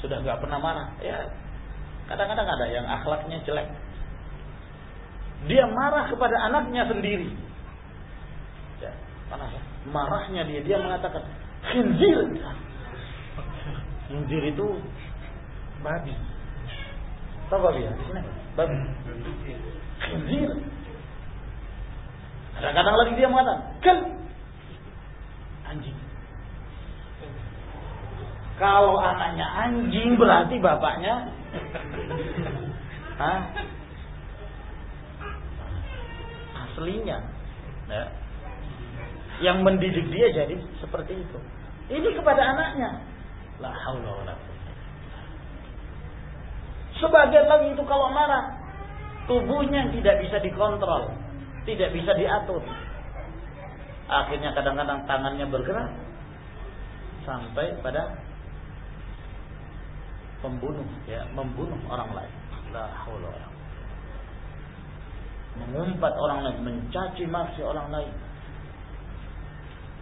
sudah nggak pernah marah. Ya, kadang-kadang ada yang akhlaknya jelek. Dia marah kepada anaknya sendiri. Ya, panas. Marahnya dia, dia mengatakan, khinzir. Injir itu babi. Tahu babi ya? Di sini babi. Khinzir. Kadang-kadang lagi dia mengatakan, kan anjing. Kalau anaknya anjing berarti bapaknya Hah? aslinya ya. Yang mendidik dia jadi seperti itu. Ini kepada anaknya. La haula wala Sebagian lagi itu kalau marah, tubuhnya tidak bisa dikontrol, tidak bisa diatur. Akhirnya kadang-kadang tangannya bergerak sampai pada pembunuh, ya, membunuh orang lain. La haula wala Mengumpat orang lain, mencaci maki orang lain.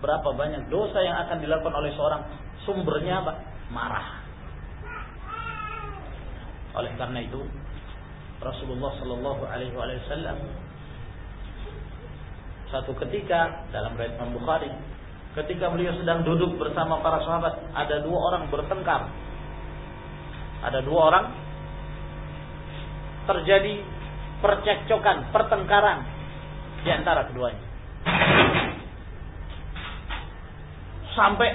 Berapa banyak dosa yang akan dilakukan oleh seorang sumbernya apa? Marah. Oleh karena itu Rasulullah Shallallahu Alaihi Wasallam satu ketika dalam riwayat Imam Bukhari ketika beliau sedang duduk bersama para sahabat ada dua orang bertengkar ada dua orang terjadi percekcokan pertengkaran di antara keduanya sampai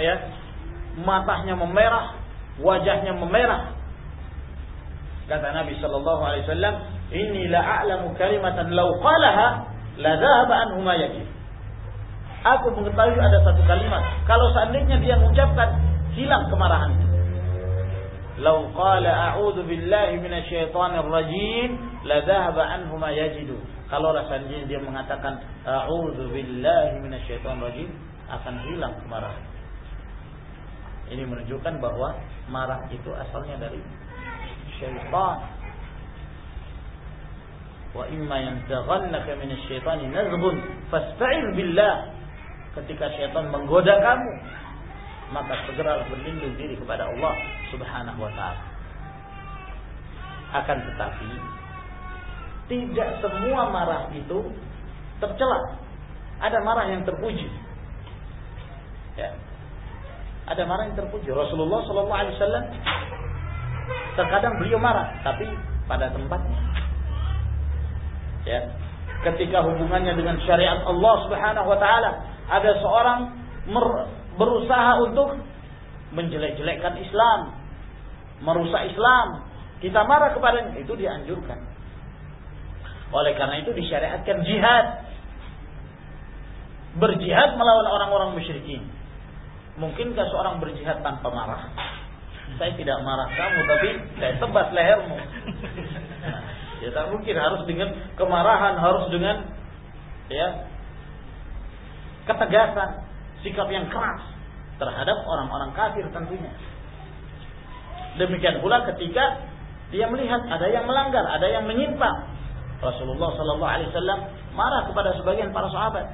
ya matanya memerah, wajahnya memerah. Kata Nabi sallallahu alaihi wasallam, "Inni la a'lamu kalimatan law qalaha la dhahaba anhu ma yajib." Aku mengetahui ada satu kalimat, kalau seandainya dia mengucapkan, hilang kemarahan. Lau qala a'udzu billahi minasyaitonir rajim la dhahaba anhu yajidu. Kalau rasanya dia mengatakan a'udzu billahi minasyaitonir rajim akan hilang kemarahan. Ini menunjukkan bahwa marah itu asalnya dari syaitan. Wa imma yanzaghannaka min asyaitani nazghun fasta'id billah. Ketika syaitan menggoda kamu, maka segeralah berlindung diri kepada Allah Subhanahu wa taala. Akan tetapi tidak semua marah itu tercela. Ada marah yang terpuji. Ya, ada marah yang terpuji. Rasulullah Wasallam terkadang beliau marah, tapi pada tempatnya. Ya, ketika hubungannya dengan syariat Allah Subhanahu Wa Taala, ada seorang berusaha untuk menjelek-jelekkan Islam, merusak Islam. Kita marah kepadanya, itu dianjurkan. Oleh karena itu disyariatkan jihad. Berjihad melawan orang-orang musyrikin. Mungkinkah seorang berjihad tanpa marah? Saya tidak marah kamu, tapi saya tebas lehermu. Nah, ya tak mungkin harus dengan kemarahan, harus dengan ya ketegasan, sikap yang keras terhadap orang-orang kafir tentunya. Demikian pula ketika dia melihat ada yang melanggar, ada yang menyimpang. Rasulullah Sallallahu Alaihi Wasallam marah kepada sebagian para sahabat.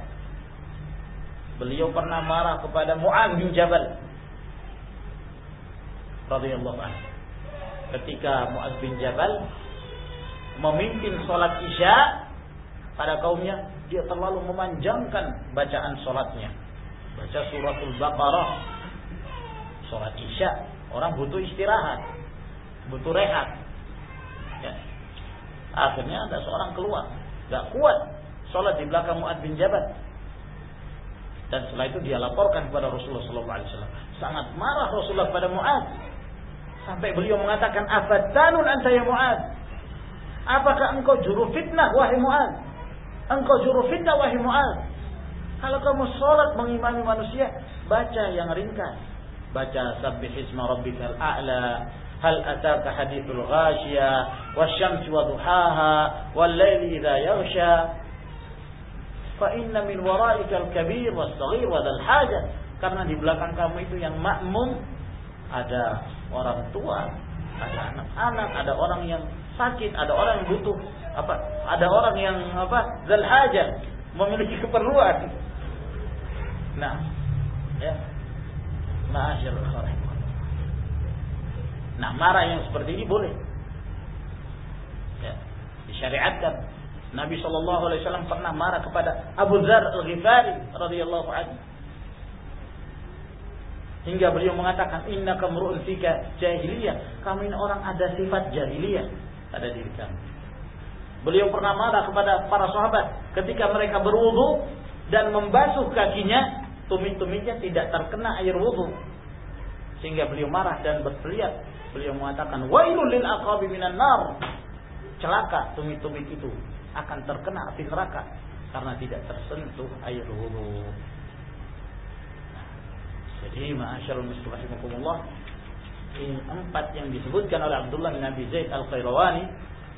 Beliau pernah marah kepada Mu'ad bin Jabal radhiyallahu anhu. Ketika Mu'ad bin Jabal memimpin sholat isya pada kaumnya, dia terlalu memanjangkan bacaan sholatnya. Baca suratul Baqarah, sholat isya, orang butuh istirahat, butuh rehat. Ya. Akhirnya ada seorang keluar, gak kuat sholat di belakang Mu'ad bin Jabal. Dan setelah itu dia laporkan kepada Rasulullah SAW. Sangat marah Rasulullah pada Mu'ad. Sampai beliau mengatakan, Afatanun anta ya Mu'ad. Apakah engkau juru fitnah wahai Mu'ad? Engkau juru fitnah wahai Mu'ad. Kalau kamu sholat mengimami manusia, baca yang ringkas. Baca sabbih isma rabbikal a'la. Hal ataka hadithul ghashiyah. Wasyamsi wa duhaha. Wal idha yaghsha. Fa inna min waraikal kabir was saghir wa dal hajah. Karena di belakang kamu itu yang makmum ada orang tua, ada anak-anak, ada orang yang sakit, ada orang yang butuh apa? Ada orang yang apa? Zal hajah, memiliki keperluan. Nah, ya. Ma'asyarul kharih. Nah, marah yang seperti ini boleh. Ya, disyariatkan. Nabi Shallallahu Alaihi Wasallam pernah marah kepada Abu Dzar Al Ghifari radhiyallahu anhu. Hingga beliau mengatakan Inna kamru'un fika jahiliyah. Kamu ini orang ada sifat jahiliyah pada diri kamu. Beliau pernah marah kepada para sahabat ketika mereka berwudu dan membasuh kakinya tumit-tumitnya tidak terkena air wudu. Sehingga beliau marah dan berteriak. Beliau mengatakan wailul lil aqabi minan nar. Celaka tumit-tumit itu akan terkena api neraka karena tidak tersentuh air wudhu. Jadi ma'asyarul muslimin ini empat yang disebutkan oleh Abdullah bin Abi Zaid Al-Khairawani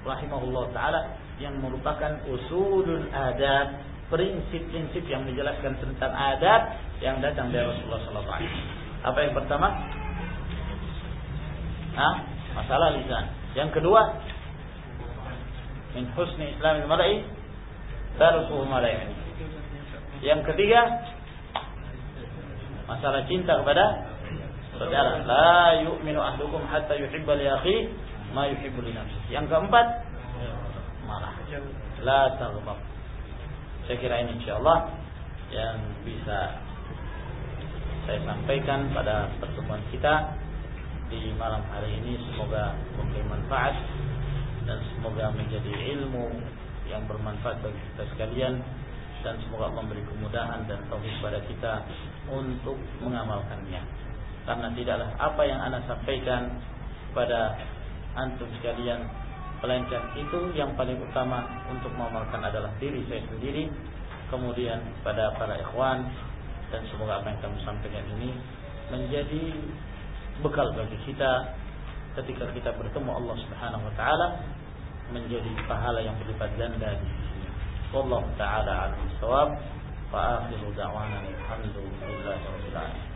rahimahullah taala yang merupakan usulul adat prinsip-prinsip yang menjelaskan tentang adat yang datang dari Rasulullah sallallahu alaihi wasallam. Apa yang pertama? Hah? Masalah lisan. Yang kedua, min husni islamil mar'i tarkuhu ma la Yang ketiga masalah cinta kepada saudara. La yu'minu ahlukum hatta yuhibba li akhi ma yuhibbu li nafsihi. Yang keempat marah. La taghdab. Saya kira ini insyaallah yang bisa saya sampaikan pada pertemuan kita di malam hari ini semoga memberi manfaat dan semoga menjadi ilmu yang bermanfaat bagi kita sekalian. Dan semoga memberi kemudahan dan taufik kepada kita untuk mengamalkannya. Karena tidaklah apa yang anda sampaikan pada antum sekalian melainkan itu yang paling utama untuk mengamalkan adalah diri saya sendiri kemudian pada para ikhwan. Dan semoga apa yang kami sampaikan ini menjadi bekal bagi kita ketika kita bertemu Allah Subhanahu wa taala menjadi pahala yang berlipat ganda di sisi. Wallahu taala alim sawab. Wa akhiru da'wana alhamdulillahi rabbil alamin.